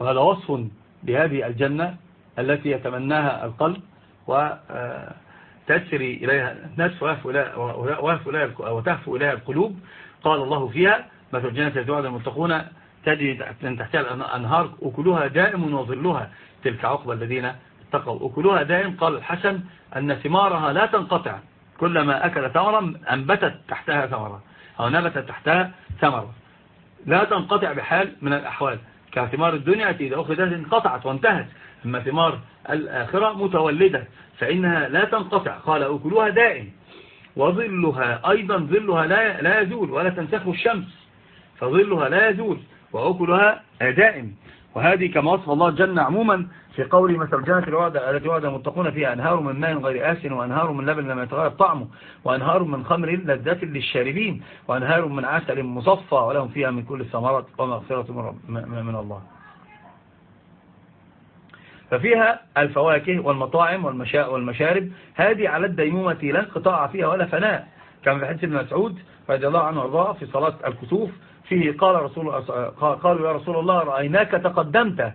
وهذا وصف بهذه الجنة التي يتمناها القلب وتسري إليها الناس وتهفو إليها القلوب. قال الله فيها مثل الجنة التي وعد المتقون تجري من تحتها الأنهار أكلها دائم وظلها تلك عقبة الذين اتقوا. أكلها دائم قال الحسن أن ثمارها لا تنقطع. كلما أكل ثمرا أنبتت تحتها ثمرة أو نبتت تحتها ثمرة. لا تنقطع بحال من الأحوال. كثمار الدنيا إذا أخذت انقطعت وانتهت. أما ثمار الآخرة متولدة فإنها لا تنقطع. قال أكلها دائم. وظلها أيضا ظلها لا يزول ولا تنسخ الشمس فظلها لا يزول. وأكلها دائم. وهذه كما وصف الله الجنة عموما في قول مثل الجنة التي وعد المتقون فيها أنهار من ماء غير آسن وأنهار من لبن لم يتغير طعمه وأنهار من خمر لذة للشاربين وأنهار من عسل مصفى ولهم فيها من كل الثمرات ومغفرة من الله. ففيها الفواكه والمطاعم والمشارب. هذه على الديمومة لا انقطاع فيها ولا فناء. كما في حديث ابن مسعود رضي الله عنه وأرضاه في صلاة الكسوف فيه قال رسول قالوا يا رسول الله رأيناك تقدمت.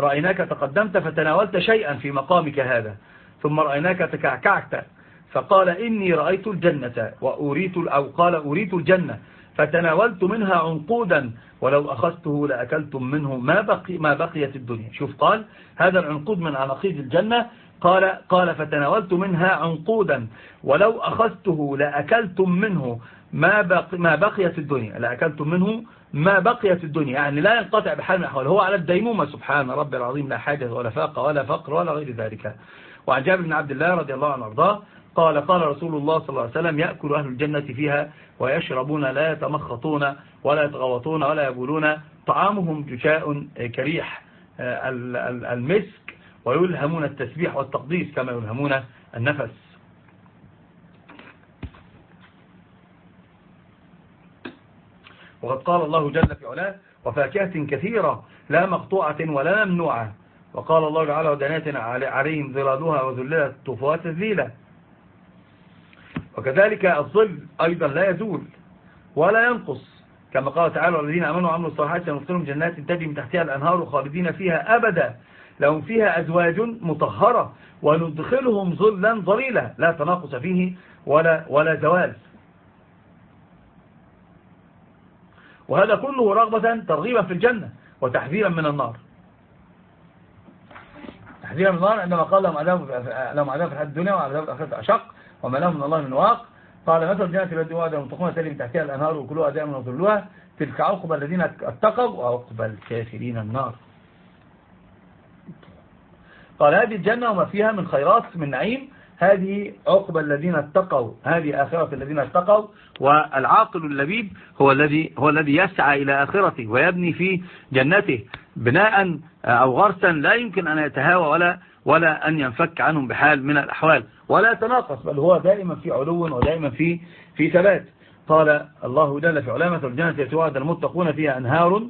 رأيناك تقدمت فتناولت شيئا في مقامك هذا. ثم رأيناك تكعكعت. فقال إني رأيت الجنة وأريت أو قال أريت الجنة. فتناولت منها عنقودا. ولو أخذته لأكلتم منه ما, بقي ما بقيت الدنيا. شوف قال هذا العنقود من عناقيد الجنة. قال قال فتناولت منها عنقودا. ولو أخذته لأكلتم منه ما, بقي ما بقيت الدنيا. لأكلتم منه ما بقيت الدنيا. يعني لا ينقطع بحال من هو على الديمومة. سبحان رب العظيم. لا حاجة ولا فاقة ولا فقر ولا غير ذلك. وعن جابر بن عبد الله رضي الله عنه وأرضاه قال قال رسول الله صلى الله عليه وسلم يأكل أهل الجنة فيها ويشربون لا يتمخطون ولا يتغوطون ولا يبولون. طعامهم جشاء كريح. آه، المسك ويلهمون التسبيح والتقديس كما يلهمون النفس. وقد قال الله جل في علاه وفاكهة كثيرة لا مقطوعة ولا ممنوعة. وقال الله تعالى ودنات عليهم ظلالها وذللت طفوات الذيلة وكذلك الظل أيضا لا يزول ولا ينقص. كما قال تعالى والذين أمنوا وعملوا الصالحات سندخلهم جنات تجري من تحتها الأنهار خالدين فيها أبدا. لهم فيها أزواج مطهرة وندخلهم ظلا ظليلا لا تناقص فيه ولا, ولا زوال. وهذا كله رغبة ترغيبا في الجنة وتحذيرا من النار. تحذيرا من النار عندما قال لهم عذاب لهم عذاب في الحياة الدنيا وعذاب الآخرة أشق وما لهم من الله من واق. قال مثل الجنة التي وعد المتقون تلي من تحتها الأنهار وكلها دائما وظلوها تلك عقب الذين اتقوا وعقب الكافرين النار. قال هذه الجنة وما فيها من خيرات من نعيم هذه عقب الذين اتقوا هذه آخرة الذين اتقوا والعاقل اللبيب هو الذي هو الذي يسعى إلى آخرته ويبني في جنته بناء أو غرسا لا يمكن أن يتهاوى ولا ولا أن ينفك عنهم بحال من الأحوال. ولا يتناقص بل هو دائما في علو ودائما في في ثبات. قال الله جل في علامة الجنة يتوعد المتقون فيها أنهار.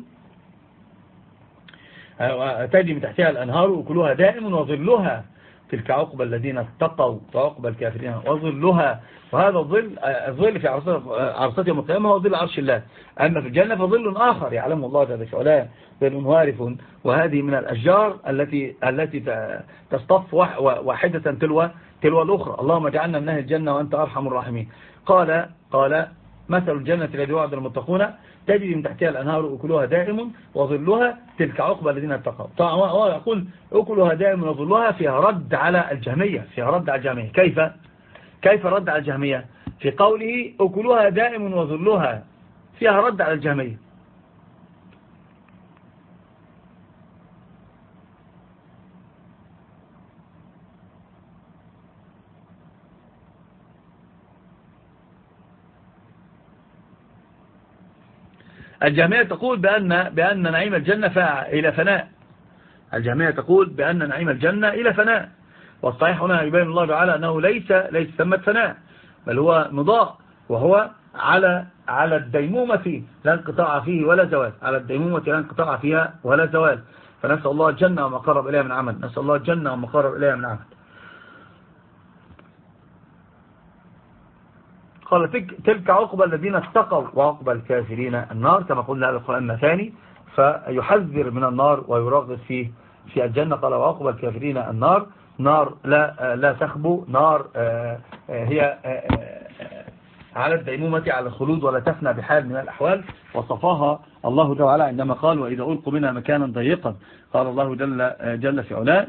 تجي من تحتها الأنهار وكلها دائم وظلها تلك عقب الذين اتقوا وعقب الكافرين وظلها وهذا الظل الظل في عرصات يوم القيامة هو ظل عرش الله. أما في الجنة فظل آخر يعلم الله جل وعلا ظل وارف وهذه من الأشجار التي التي تصطف واحدة تلو تلو الأخرى. اللهم اجعلنا من أهل الجنة وأنت أرحم الراحمين. قال قال مثل الجنة الذي وعد المتقون تجري من تحتها الأنهار أكلها دائم وظلها تلك عقبة الذين اتقوا. طبعا هو يقول أكلها دائم وظلها فيها رد على الجهمية فيها رد على الجهمية. كيف؟ كيف رد على الجهمية؟ في قوله أكلها دائم وظلها فيها رد على الجهمية. الجامعة تقول بأن, بأن نعيم الجنة إلى فناء. الجامعة تقول بأن نعيم الجنة إلى فناء. والصحيح هنا يبين الله تعالى أنه ليس ليس ثمة فناء بل هو مضاء وهو على على الديمومة لا انقطاع فيه ولا زوال. على الديمومة لا انقطاع فيها ولا زوال. فنسأل الله الجنة وما قرب إليها من عمل. نسأل الله الجنة وما قرب إليها من عمل. قال تلك عقبة الذين اتقوا. وعقبة الكافرين النار كما قلنا هذا القرآن مثاني فيحذر من النار ويرغب فيه في الجنة. قال وعقبة الكافرين النار. نار لا لا تخبو. نار آه، آه، هي آه، على الديمومة على الخلود ولا تفنى بحال من الأحوال. وصفاها الله جل وعلا عندما قال وإذا ألقوا منها مكانا ضيقا. قال الله جل, جل في علاه.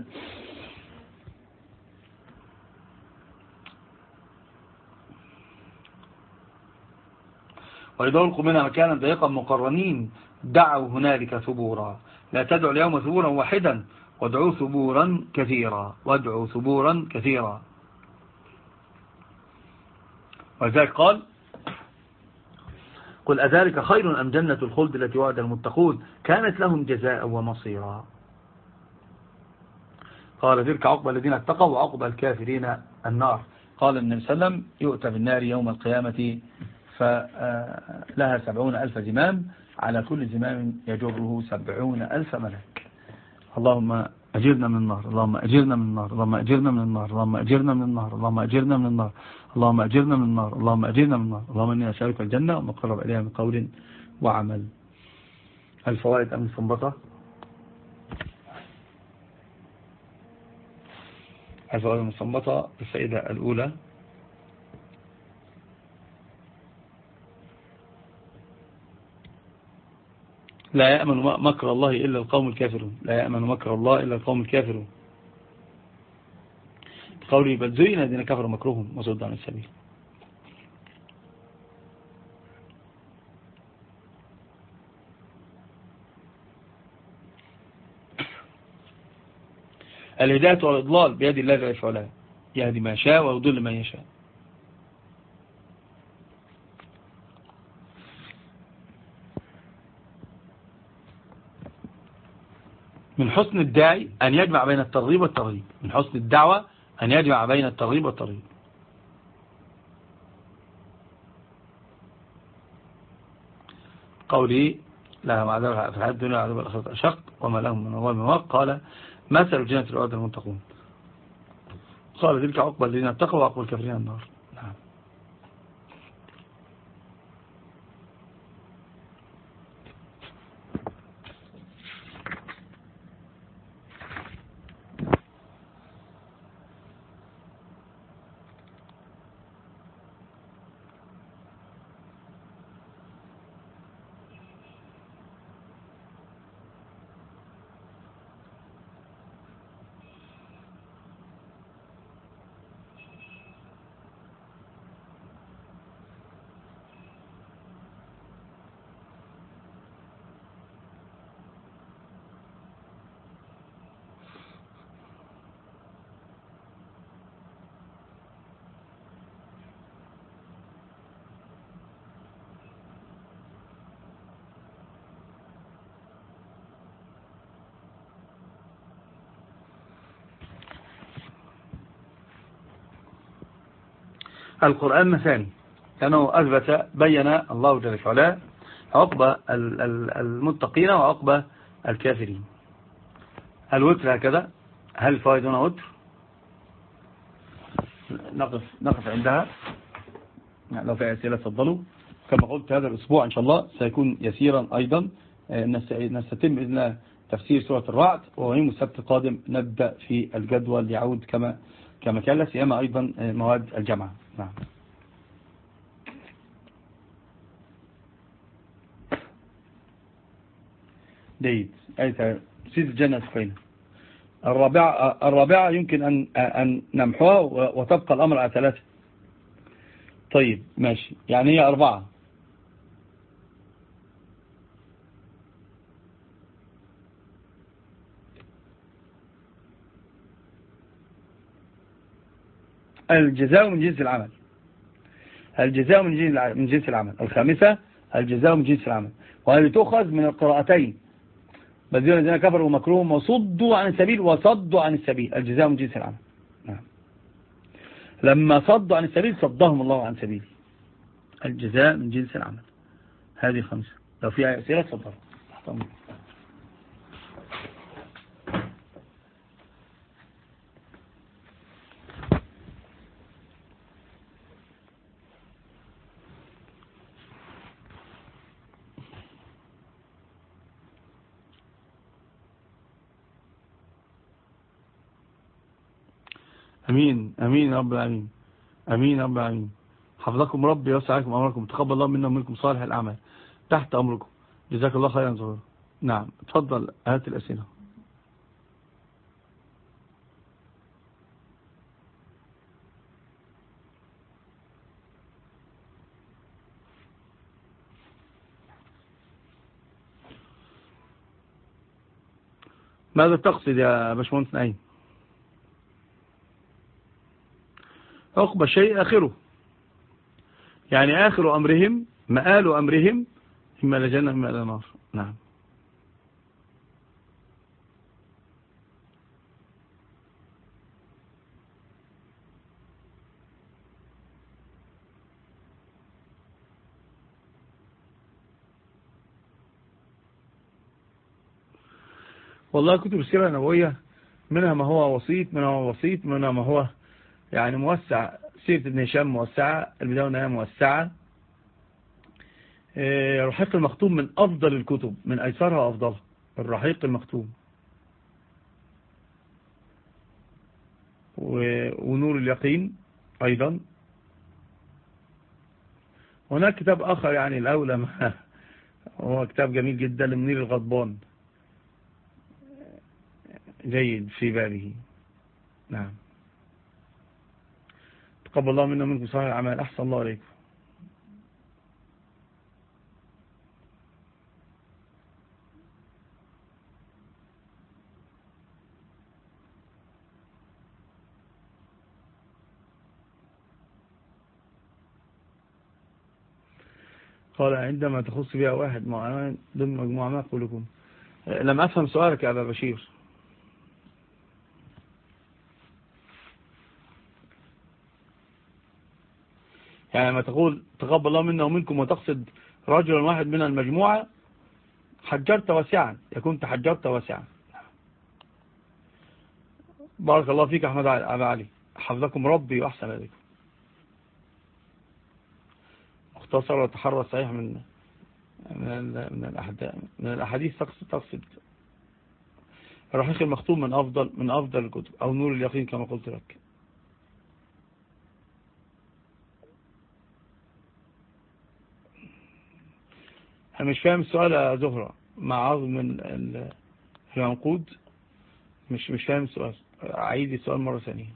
وإذا ألقوا منها مكانا ضيقا مقرنين. دعوا هنالك ثبورا. لا تدعوا اليوم ثبورا واحدا. وادعوا ثبورا كثيرا. وادعوا ثبورا كثيرا. ولذلك قال قل أذلك خير أم جنة الخلد التي وعد المتقون؟ كانت لهم جزاء ومصيرا. قال تلك عقبى الذين اتقوا وعقبى الكافرين النار. قال النبي صلى الله عليه وسلم يؤتى بالنار يوم القيامة فلها سبعون ألف زمام على كل زمام يجره سبعون ألف ملك. اللهم أجرنا من النار اللهم أجرنا من النار اللهم أجرنا من النار اللهم أجرنا من النار اللهم أجرنا من النار اللهم أجرنا من النار اللهم أجرنا من النار. اللهم إني أسألك الجنة وما قرب إليها من قول وعمل. الفوائد أم الصنبطة؟ الفوائد المصنبطة الفائدة الأولى لا يأمن مكر الله إلا القوم الكافرون. لا يأمن مكر الله إلا القوم الكافرون. قولي بل زين الذين كفروا مكرهم وصد عن السبيل. الهداية والإضلال بيد الله جل وعلا. يهدي ما شاء ويضل من يشاء. من حسن الداعي أن يجمع بين الترغيب والترغيب من حسن الدعوة أن يجمع بين الترغيب والترغيب قولي لا معذرة في الحياة الدنيا عذاب الأخرة أشق وما لهم من الله من قال مثل الجنة الأرض المنتقون قال تلك عقبة الذين اتقوا وعقبة الكافرين النار. القرآن مثاني. لأنه أثبت بين الله جل وعلا عقبة المتقين وعقبة الكافرين. الوتر هكذا. هل الفوائد هنا وتر نقف, نقف عندها. لو في أسئلة تفضلوا. كما قلت هذا الأسبوع إن شاء الله سيكون يسيرا أيضا. نستتم بإذن تفسير سورة الرعد. ويوم السبت القادم نبدأ في الجدول يعود كما كما كان لا سيما أيضا مواد الجامعة. نعم. جيد. أي سيد الجنة سخينة الرابعة, الرابعة يمكن أن, أن نمحوها وتبقى الأمر على ثلاثة. طيب ماشي. يعني هي أربعة. الجزاء من جنس العمل. الجزاء من جنس العمل. الخامسة الجزاء من جنس العمل. وهذه تؤخذ من القراءتين. بذين الذين كفروا مكروهم وصدوا عن السبيل وصدوا عن السبيل. الجزاء من جنس العمل. نعم. لما صدوا عن السبيل صدهم الله عن سبيله. الجزاء من جنس العمل. هذه خمسة. لو فيها أسئلة تفضل. أمين رب العالمين. أمين رب العالمين. حفظكم ربي يوسع عليكم أمركم. تقبل الله منا ومنكم صالح الأعمال. تحت أمركم. جزاك الله خيرا زهور نعم. تفضل هات الأسئلة. ماذا تقصد يا باشمهندس نعيم؟ عقب شيء آخره. يعني آخر أمرهم مآل أمرهم إما لجنة إما لنار نعم. والله كتب السيرة النبوية منها ما هو وسيط منها ما هو وسيط منها ما هو يعني موسع سيرة ابن هشام موسعة البداية والنهاية موسعة. آه، الرحيق المختوم من أفضل الكتب من أيسرها وأفضلها الرحيق المختوم. ونور اليقين أيضا. هناك كتاب آخر يعني الأولى هو كتاب جميل جدا لمنير الغضبان. جيد في بابه نعم. تقبل الله منا منكم صالح الأعمال. أحسن الله عليكم. قال عندما تخص بها واحد معين ضمن مجموعة ما أقول لكم لم أفهم سؤالك يا أبا بشير. يعني لما تقول تقبل الله منا ومنكم وتقصد رجلا واحد من المجموعة حجرت واسعا يكون تحجرت واسعا. بارك الله فيك أحمد علي حفظكم ربي وأحسن عليكم مختصر وتحرى صحيح من من من الأحاديث تقصد تقصد. الرحيق المختوم من أفضل من أفضل الكتب أو نور اليقين كما قلت لك. أنا مش فاهم السؤال يا زهرة. مع عظم العنقود؟ مش مش فاهم السؤال. عيد السؤال مرة ثانية.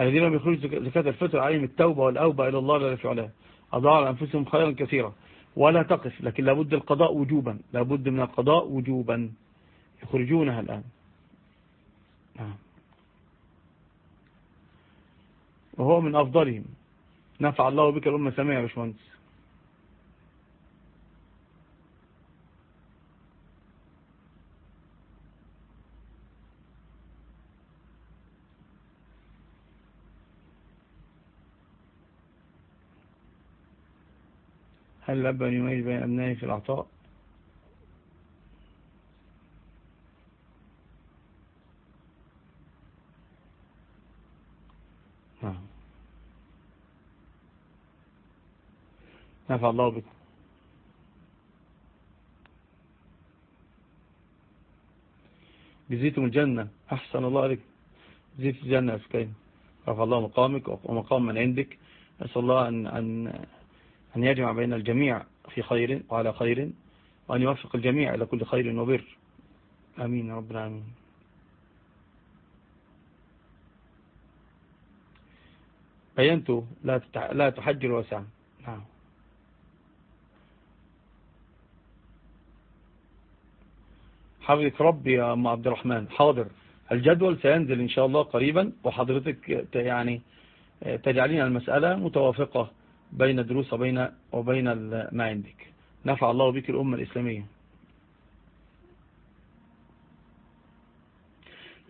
الذين لم يخرجوا زكاة الفطر عليهم التوبة والأوبة إلى الله لا علاه أضاعوا أنفسهم خيرا كثيرا. ولا تقف. لكن لابد القضاء وجوبا. لابد من القضاء وجوبا. يخرجونها الآن. نعم. وهو من أفضلهم. نفع الله بك الأمة سامية يا باشمهندس. هل الأب أن يميز بين أبنائه في العطاء نعم نفع الله بكم جزيتم الجنة أحسن الله عليك جزيت الجنة أسكين رفع الله مقامك ومقام من عندك. أسأل الله أن, أن أن يجمع بين الجميع في خير وعلى خير وأن يوفق الجميع إلى كل خير وبر. آمين رب العالمين. بينت لا لا تحجر وسعا نعم. حفظك ربي يا أم عبد الرحمن. حاضر. الجدول سينزل إن شاء الله قريبا وحضرتك يعني تجعلين المسألة متوافقة بين الدروس وبين, وبين ما عندك. نفع الله بك الأمة الإسلامية.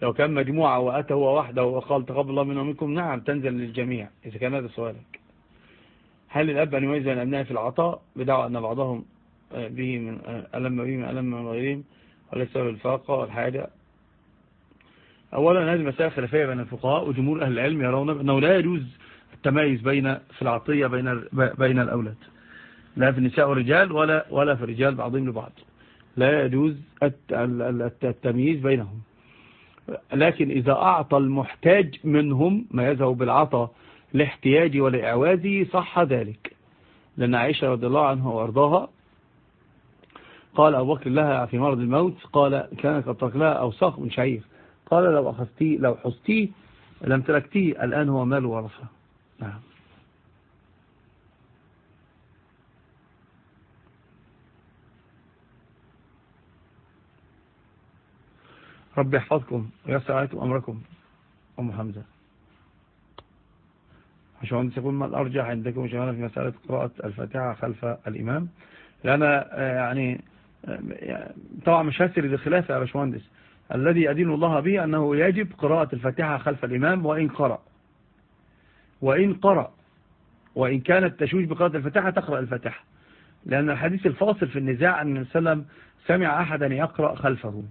لو كان مجموعة وأتى هو وحده وقال تقبل الله منه ومنكم نعم تنزل للجميع. إذا كان هذا سؤالك. هل الأب أن يميز بين أبنائه في العطاء؟ بدعوى أن بعضهم به من ألم به من ألم من غيرهم. وليس سبب الفاقة والحاجة. أولا هذه مسائل خلافية بين الفقهاء وجمهور أهل العلم يرون أنه لا يجوز التميز بين في العطية بين بين الأولاد. لا في النساء والرجال ولا ولا في الرجال بعضهم لبعض. لا يجوز التمييز بينهم. لكن إذا أعطى المحتاج منهم ما يذهب بالعطى لاحتياجه ولإعوازه صح ذلك. لأن عائشة رضي الله عنها وأرضاها قال أبو بكر لها في مرض الموت قال كان قد ترك لها أوساخ من شعير. قال لو أخذتيه لو حستيه لم تركتيه الآن هو مال ورثة. نعم. رب يحفظكم ويسر عليكم أمركم. أم حمزة. باشمهندس يقول ما الأرجح عندكم شغالة في مسألة قراءة الفاتحة خلف الإمام؟ لأن يعني طبعا مش هسرد الخلاف يا باشمهندس. الذي أدين الله به أنه يجب قراءة الفاتحة خلف الإمام وإن قرأ. وإن قرأ. وإن كان التشويش بقراءة الفاتحة تقرأ الفاتحة. لأن الحديث الفاصل في النزاع أن وسلم سمع أحدا يقرأ خلفه.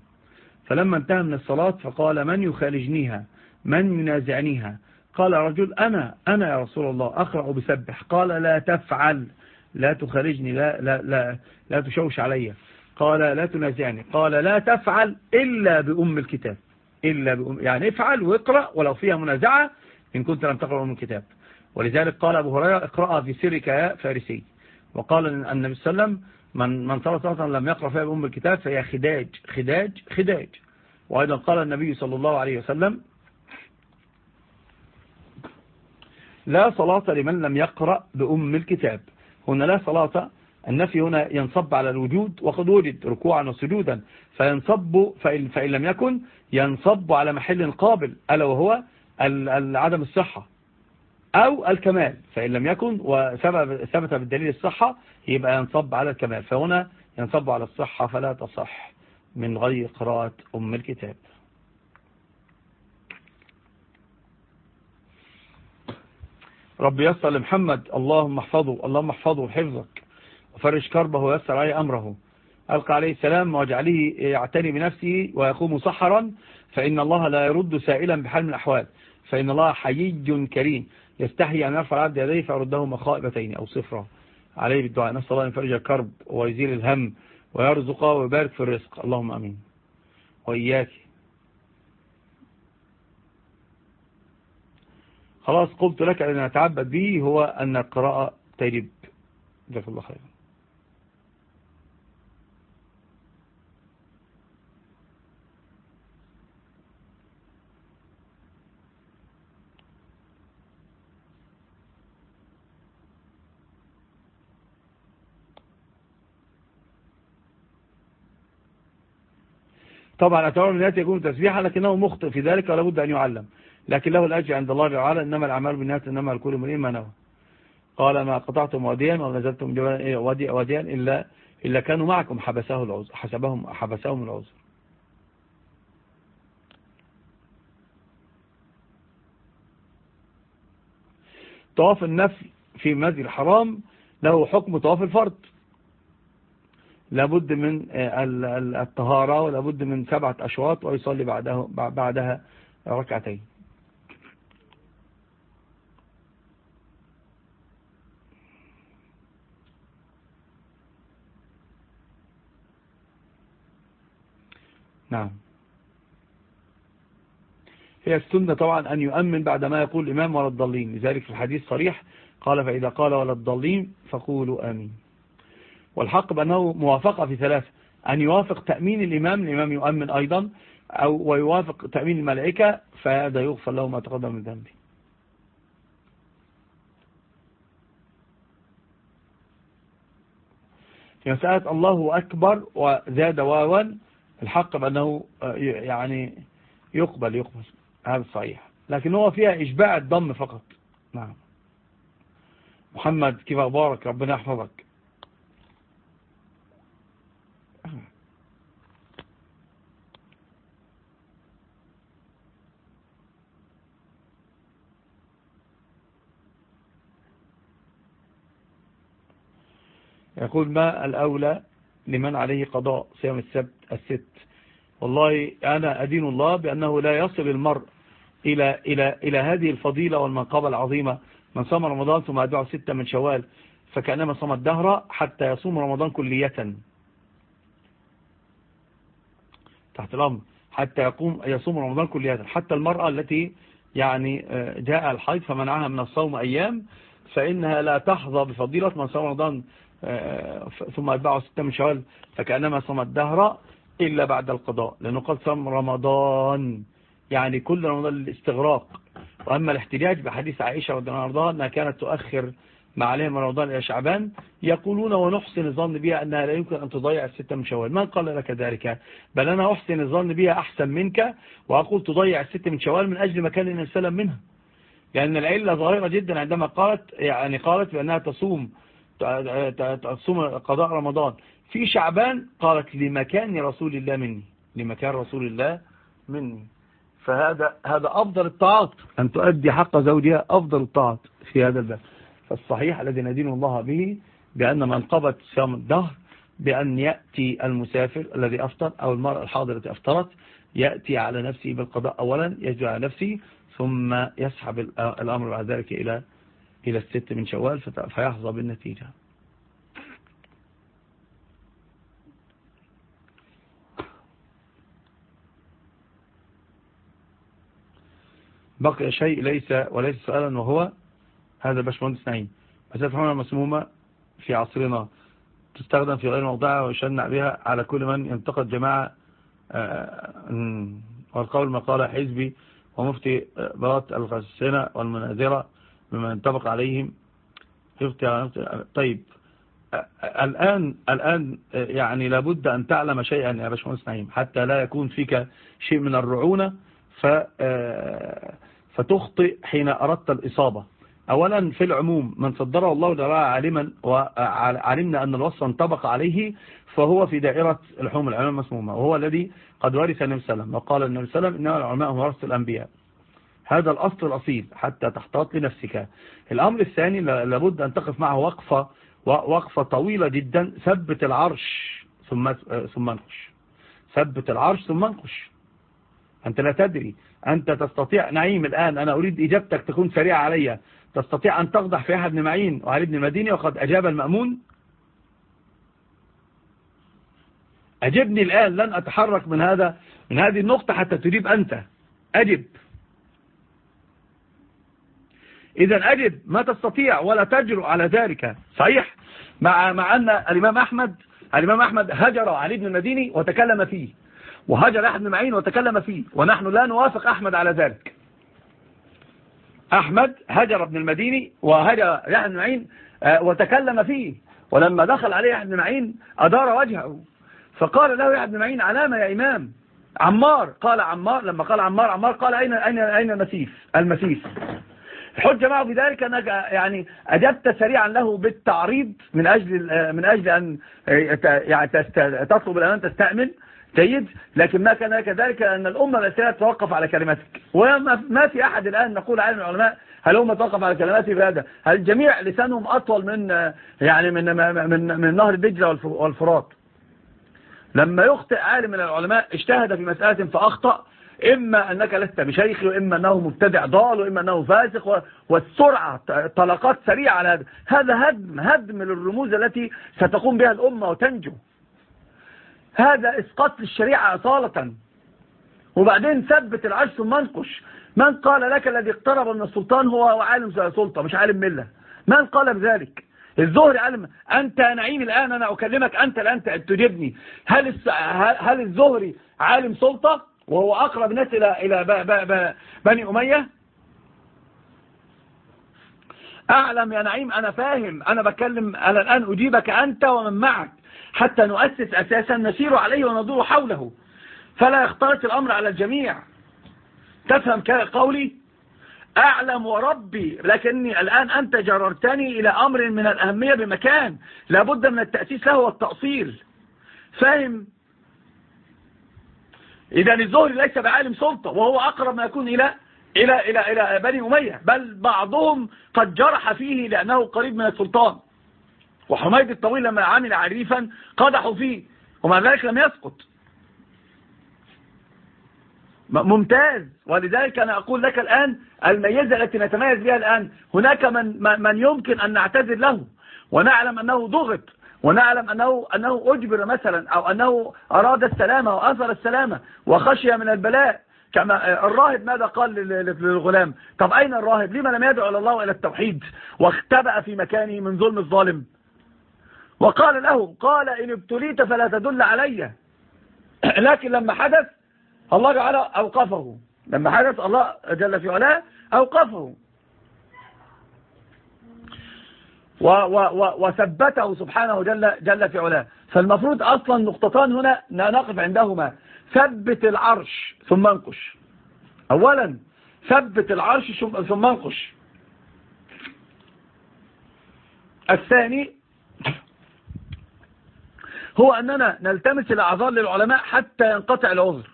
فلما انتهى من الصلاة فقال من يخالجنيها؟ من ينازعنيها؟ قال رجل أنا أنا يا رسول الله أقرأ بسبح. قال لا تفعل لا تخرجني لا, لا, لا, لا تشوش علي. قال لا تنازعني. قال لا تفعل إلا بأم الكتاب. إلا بأم يعني افعل واقرأ ولو فيها منازعة إن كنت لم تقرأ أم الكتاب. ولذلك قال أبو هريرة اقرأها في سرك يا فارسي. وقال النبي صلى الله عليه وسلم من من صلى صلاة لم يقرأ فيها بأم الكتاب فهي خداج خداج خداج. وأيضا قال النبي صلى الله عليه وسلم لا صلاة لمن لم يقرأ بأم الكتاب. هنا لا صلاة النفي هنا ينصب على الوجود وقد وجد ركوعا وسجودا. فينصب فإن, فإن لم يكن ينصب على محل قابل ألا وهو عدم الصحة أو الكمال. فإن لم يكن وثبت بالدليل الصحة يبقى ينصب على الكمال. فهنا ينصب على الصحة فلا تصح من غير قراءة أم الكتاب. رب يسر لمحمد اللهم احفظه اللهم احفظه حفظك. وفرش كربه ويسر عليه أمره. ألقى عليه السلام واجعله يعتني بنفسه ويقوم سحرا فإن الله لا يرد سائلا بحال من الأحوال. فإن الله حيي كريم. يستحي أن يرفع العبد يديه فيردهما خائبتين أو صفرا. عليه بالدعاء. نسأل الله أن يفرج الكرب ويزيل الهم ويرزق ويبارك في الرزق. اللهم أمين. وإياك. خلاص قلت لك أن أتعبد به هو أن القراءة تجب جزاك الله خيرا. طبعا من ذلك يكون تسبيحا لكنه مخطئ في ذلك ولا بد أن يعلم. لكن له الأجر عند الله تعالى إنما الأعمال بالنهاية إنما الكل من ما نوى. قال ما قطعتم واديا ونزلتم واديا إلا, إلا كانوا معكم حبسه العذر حسبهم حبسهم العذر. طواف النفل في مسجد الحرام له حكم طواف الفرد لابد من آه، الطهارة ولابد من سبعة أشواط ويصلي بعدها, بعدها ركعتين. نعم. هي السنة طبعا أن يؤمن بعد ما يقول الإمام ولا الضالين. لذلك في الحديث صريح. قال فإذا قال ولا الضالين فقولوا آمين. والحق بأنه موافقة في ثلاثة أن يوافق تأمين الإمام الإمام يؤمن أيضا أو ويوافق تأمين الملائكة فهذا يغفر له ما تقدم من ذنبه. في مسألة الله أكبر وزاد واوا الحق بأنه يعني يقبل يقبل. هذا صحيح. لكن هو فيها إشباع الضم فقط. نعم. محمد كيف أخبارك؟ ربنا يحفظك. يقول ما الأولى لمن عليه قضاء صيام السبت الست؟ والله أنا أدين الله بأنه لا يصل المرء إلى, إلى, إلى هذه الفضيلة والمنقبة العظيمة. من صام رمضان ثم أدعو ستة من شوال فكأنما صام الدهر حتى يصوم رمضان كلية. تحت الأمر. حتى يقوم يصوم رمضان كلية. حتى المرأة التي يعني آه، جاء الحيض فمنعها من الصوم أيام فإنها لا تحظى بفضيلة من صام رمضان ثم أتبعه ستة من شوال فكأنما صام الدهر إلا بعد القضاء لأنه قد صام رمضان. يعني كل رمضان للاستغراق. وأما الاحتجاج بحديث عائشة رضي الله عنها أنها كانت تؤخر ما عليها من رمضان إلى شعبان يقولون ونحسن الظن بها أنها لا يمكن أن تضيع الستة من شوال. من قال لك ذلك؟ بل أنا أحسن الظن بها أحسن منك وأقول تضيع الستة من شوال من أجل مكان وسلم منها. لأن العلة ظاهرة جدا عندما قالت يعني قالت بأنها تصوم تصوم قضاء رمضان. في شعبان قالت لمكان رسول الله مني. لمكان رسول الله مني. فهذا هذا أفضل الطاعات أن تؤدي حق زوجها أفضل الطاعات في هذا الباب. فالصحيح الذي ندين الله به بأن من قبض صيام الدهر بأن يأتي المسافر الذي أفطر أو المرأة الحاضرة التي أفطرت يأتي على نفسه بالقضاء أولا يجب على نفسه ثم يسحب الأمر بعد ذلك إلى إلى الست من شوال فيحظى بالنتيجة. بقي شيء ليس وليس سؤالا وهو هذا باشمهندس نعيم. أساس حملة مسمومة في عصرنا. تستخدم في غير موضعها ويشنع بها على كل من ينتقد جماعة آه، والقول ما قال حزبي ومفتي برات الغسنة والمناذرة. بما ينطبق عليهم طيب الآن الآن يعني لابد أن تعلم شيئا يا باشمهندس نعيم حتى لا يكون فيك شيء من الرعونة فتخطئ حين أردت الإصابة. أولا في العموم من صدره الله تعالى عالما وعلمنا أن الوصف انطبق عليه فهو في دائرة الحوم العلماء المسمومة وهو الذي قد ورث النبي صلى الله عليه وسلم وقال النبي صلى الله عليه وسلم إنما العلماء هم ورثة الأنبياء. هذا الأصل الأصيل حتى تحتاط لنفسك. الأمر الثاني لابد أن تقف معه وقفة وقفة طويلة جدا. ثبت العرش ثم ثم انقش. ثبت العرش ثم انقش. أنت لا تدري. أنت تستطيع نعيم الآن أنا أريد إجابتك تكون سريعة علي. تستطيع أن تقضح في أحد بن معين وعلي بن المديني وقد أجاب المأمون؟ أجبني الآن لن أتحرك من هذا من هذه النقطة حتى تجيب أنت. أجب. إذا أجب ما تستطيع ولا تجرؤ على ذلك. صحيح. مع, مع أن الإمام أحمد الإمام أحمد هجر علي بن المديني وتكلم فيه. وهجر أحد بن معين وتكلم فيه. ونحن لا نوافق أحمد على ذلك. أحمد هجر ابن المديني وهجر يحيى بن معين آه، وتكلم فيه. ولما دخل عليه يحيى بن معين أدار وجهه. فقال له يحيى بن معين علامة يا إمام؟ عمار قال عمار لما قال عمار عمار قال أين أين أين المسيس المسيس الحجة معه بذلك أنك يعني أجبت سريعا له بالتعريض من أجل من أجل أن يعني تطلب الأمان تستأمن. جيد. لكن ما كان كذلك أن الأمة الأسئلة تتوقف على كلماتك وما في أحد الآن نقول عالم العلماء هل هم توقف على كلماته في هذا؟ هل الجميع لسانهم أطول من يعني من من من نهر الدجلة والفرات؟ لما يخطئ عالم من العلماء اجتهد في مسألة فأخطأ إما أنك لست بشيخ وإما أنه مبتدع ضال وإما أنه فاسق والسرعة طلقات سريعة على هذا. هذا هدم هدم للرموز التي ستقوم بها الأمة وتنجو. هذا إسقاط للشريعة أصالة. وبعدين ثبت العجز ثم انقش من قال لك الذي اقترب من السلطان هو عالم سلطة مش عالم ملة. من قال بذلك؟ الظهر علم أنت نعيم الآن أنا أكلمك أنت الآن تجيبني. هل هل الزهري عالم سلطة؟ وهو أقرب الناس إلى إلى بني أمية. أعلم يا نعيم أنا فاهم أنا بكلم أنا الآن أجيبك أنت ومن معك حتى نؤسس أساسا نسير عليه وندور حوله. فلا يختلط الأمر على الجميع. تفهم قولي؟ أعلم وربي لكني الآن أنت جررتني إلى أمر من الأهمية بمكان. لابد من التأسيس له والتأصيل. فاهم؟ إذا الزهري ليس بعالم سلطة وهو أقرب ما يكون إلى إلى إلى إلى بني أمية بل بعضهم قد جرح فيه لأنه قريب من السلطان. وحميد الطويل لما عمل عريفا قدحوا فيه ومع ذلك لم يسقط. ممتاز. ولذلك أنا أقول لك الآن الميزة التي نتميز بها الآن هناك من, من يمكن أن نعتذر له ونعلم أنه ضغط. ونعلم أنه, أنه أجبر مثلا أو أنه أراد السلامة وأثر السلامة وخشي من البلاء. كما الراهب ماذا قال للغلام؟ طب أين الراهب؟ لما لم يدعو إلى الله إلى التوحيد واختبأ في مكانه من ظلم الظالم. وقال له قال إن ابتليت فلا تدل علي. لكن لما حدث الله جعل أوقفه. لما حدث الله جل في علاه أوقفه. وثبته سبحانه جل, جل في علاه. فالمفروض أصلا نقطتان هنا نقف عندهما. ثبت العرش ثم انقش. أولا ثبت العرش ثم انقش. الثاني هو أننا نلتمس الأعذار للعلماء حتى ينقطع العذر.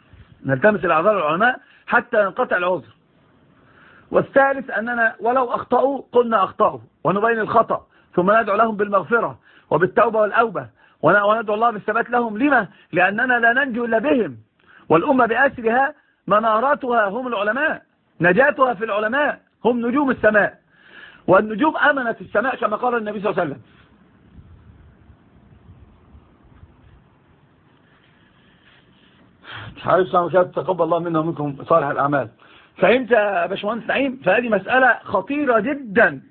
نلتمس الأعذار للعلماء حتى ينقطع العذر. والثالث أننا ولو أخطأوا قلنا أخطأوا. ونبين الخطأ. ثم ندعو لهم بالمغفرة وبالتوبة والأوبة. وندعو الله بالثبات لهم. لما؟ لأننا لا ننجو إلا بهم. والأمة بأسرها مناراتها هم العلماء نجاتها في العلماء هم نجوم السماء. والنجوم أمنت السماء كما قال النبي صلى الله عليه وسلم. حارس سلام تقبل الله منا ومنكم صالح الأعمال. فهمت يا باشمهندس نعيم؟ فهذه مسألة خطيرة جدا.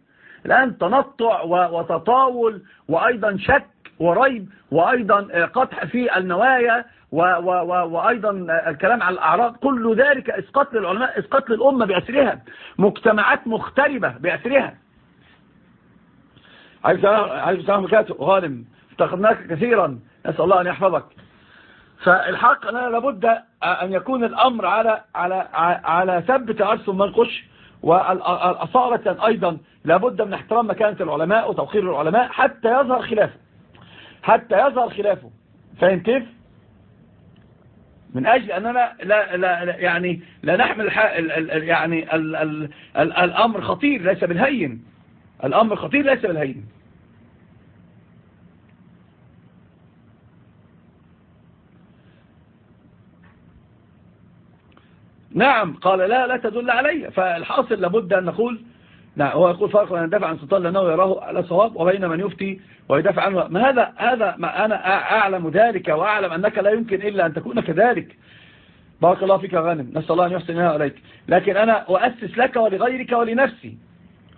الآن تنطع وتطاول وأيضا شك وريب وأيضا قطع في النوايا وأيضا الكلام على الأعراض. كل ذلك إسقاط للعلماء إسقاط للأمة بأسرها. مجتمعات مختلفة بأسرها. عليه السلام وكاته غانم. افتقدناك كثيرا. نسأل الله أن يحفظك. فالحق أننا لابد أن يكون الأمر على على على ثبت عرس منقش والأصالة أيضا لابد من احترام مكانة العلماء وتوقير العلماء حتى يظهر خلافه. حتى يظهر خلافه. فاهم كيف؟ من أجل أننا لا لا يعني لا نحمل يعني ال ال ال الأمر خطير ليس بالهين. الأمر خطير ليس بالهين. نعم قال لا لا تدل علي. فالحاصل لابد أن نقول نعم هو يقول فرق أن يدافع عن سلطان لأنه يراه على صواب وبين من يفتي ويدافع عنه. ما هذا هذا ما أنا أعلم ذلك وأعلم أنك لا يمكن إلا أن تكون كذلك. بارك الله فيك غانم. نسأل الله أن يحسن إليها عليك لكن أنا أؤسس لك ولغيرك ولنفسي.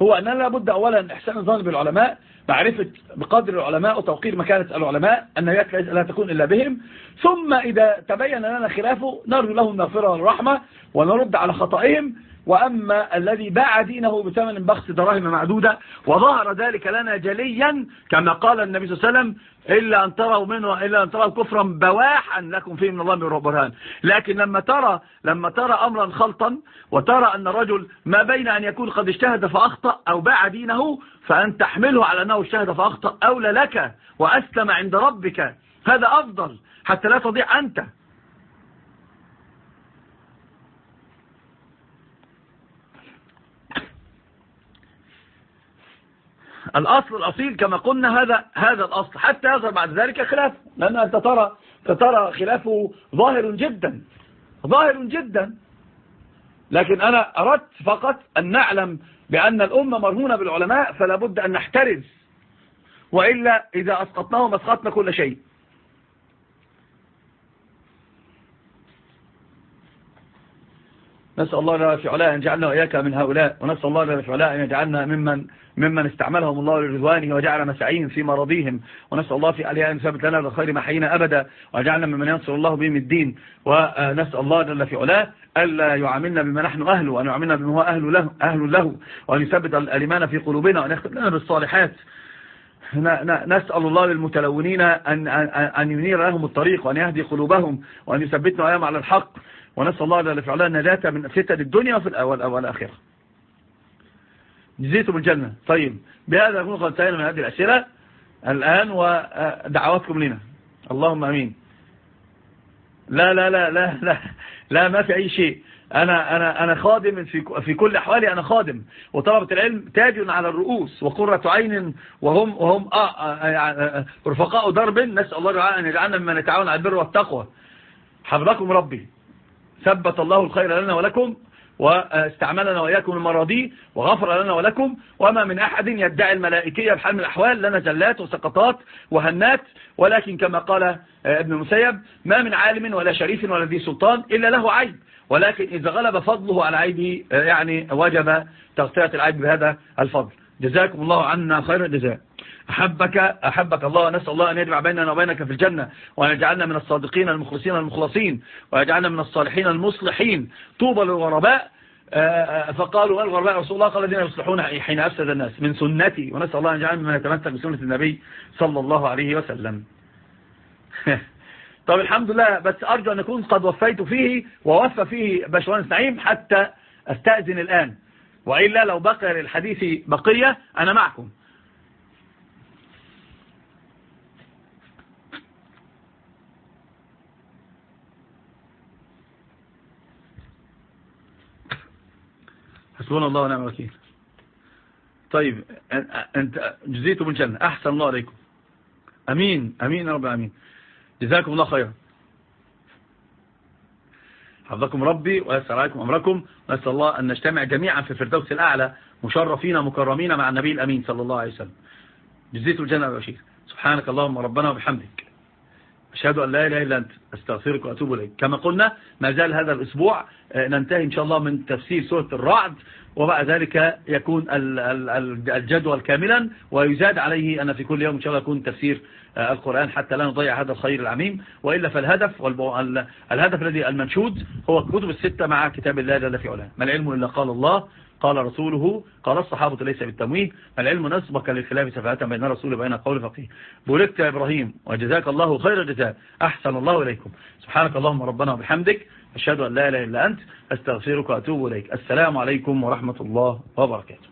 هو أننا لابد أولا إحسان الظن بالعلماء معرفة بقدر العلماء وتوقير مكانة العلماء النبيات لا تكون إلا بهم. ثم إذا تبين لنا خلافه نرجو لهم المغفرة والرحمة ونرد على خطئهم. وأما الذي باع دينه بثمن بخس دراهم معدودة وظهر ذلك لنا جليا كما قال النبي صلى الله عليه وسلم إلا أن تروا منه إلا أن تروا كفرا بواحا لكم فيه من الله من برهان. لكن لما ترى لما ترى أمرا خلطا وترى أن الرجل ما بين أن يكون قد اجتهد فأخطأ أو باع دينه فأن تحمله على أنه اجتهد فأخطأ أولى لك وأسلم عند ربك. هذا أفضل حتى لا تضيع أنت. الأصل الأصيل كما قلنا هذا هذا الأصل. حتى يظهر بعد ذلك خلاف لأن أنت ترى ترى خلافه ظاهر جدا ظاهر جدا. لكن أنا أردت فقط أن نعلم بأن الأمة مرهونة بالعلماء فلا بد أن نحترز. وإلا إذا أسقطناهم أسقطنا كل شيء. نسأل الله جل في أن يجعلنا وإياك من هؤلاء ونسأل الله جل في أن يجعلنا ممن ممن استعملهم الله لرضوانه وجعل مساعيهم في مراضيهم ونسأل الله في عليها أن يثبت لنا بالخير ما حيينا أبدا وجعلنا ممن ينصر الله بهم الدين. ونسأل الله جل في ألا يعاملنا بما نحن أهله وأن يعاملنا بما هو أهل له, أهل له وأن يثبت الإيمان في قلوبنا وأن يختم لنا بالصالحات. نسأل الله للمتلونين أن, أن ينير لهم الطريق وأن يهدي قلوبهم وأن يثبتنا أيام على الحق. ونسأل الله جل في علاه النجاة من فتن الدنيا وفي الأول والآخرة جزيتم الجنة. طيب. بهذا نكون قد انتهينا من هذه الأسئلة الآن ودعواتكم لنا. اللهم أمين. لا لا لا لا لا. لا ما في أي شيء. أنا أنا أنا خادم في في كل أحوالي أنا خادم. وطلبة العلم تاج على الرؤوس وقرة عين وهم وهم آه, آه, رفقاء درب. نسأل الله أن يجعلنا مما نتعاون على البر والتقوى. حفظكم ربي. ثبت الله الخير لنا ولكم واستعملنا وإياكم المراضي وغفر لنا ولكم وما من أحد يدعي الملائكية بحال من الأحوال لنا زلات وسقطات وهنات ولكن كما قال آه، ابن المسيب ما من عالم ولا شريف ولا ذي سلطان إلا له عيب ولكن إذا غلب فضله على عيبه آه، يعني وجب تغطية العيب بهذا الفضل. جزاكم الله عنا خير الجزاء. أحبك أحبك الله نسأل الله أن يجمع بيننا وبينك في الجنة وأن يجعلنا من الصادقين المخلصين المخلصين ويجعلنا من الصالحين المصلحين. طوبى للغرباء آه، آه، فقالوا ما الغرباء رسول الله قال الذين يصلحون حين أفسد الناس من سنتي ونسأل الله أن يجعلنا من يتمثل بسنة النبي صلى الله عليه وسلم. طب الحمد لله بس أرجو أن أكون قد وفيت فيه ووفى فيه باشوانس نعيم حتى أستأذن الآن. وإلا لو بقي للحديث بقية أنا معكم. حسبنا الله ونعم الوكيل. طيب أنت جزيتم من جنة أحسن الله عليكم. أمين أمين يا رب العالمين. جزاكم الله خيرا. حفظكم ربي ويسر عليكم أمركم. ونسأل الله أن نجتمع جميعا في الفردوس الأعلى مشرفين مكرمين مع النبي الأمين صلى الله عليه وسلم. جزيتم الجنة والبشير سبحانك اللهم ربنا وبحمدك. أشهد أن لا إله إلا أنت أستغفرك وأتوب إليك. كما قلنا ما زال هذا الأسبوع ننتهي إن شاء الله من تفسير سورة الرعد وبعد ذلك يكون الجدول كاملا ويزاد عليه أن في كل يوم إن شاء الله يكون تفسير القرآن حتى لا نضيع هذا الخير العميم. وإلا فالهدف الهدف الذي المنشود هو الكتب الستة مع كتاب الله جل في علاه. ما العلم إلا قال الله قال رسوله قال الصحابة ليس بالتمويه العلم نسبك للخلاف سفاهة بين الرسول وبين قول فقيه. بولكت يا إبراهيم وجزاك الله خير الجزاء أحسن الله إليكم. سبحانك اللهم ربنا وبحمدك أشهد أن لا إله إلا أنت أستغفرك وأتوب إليك. السلام عليكم ورحمة الله وبركاته.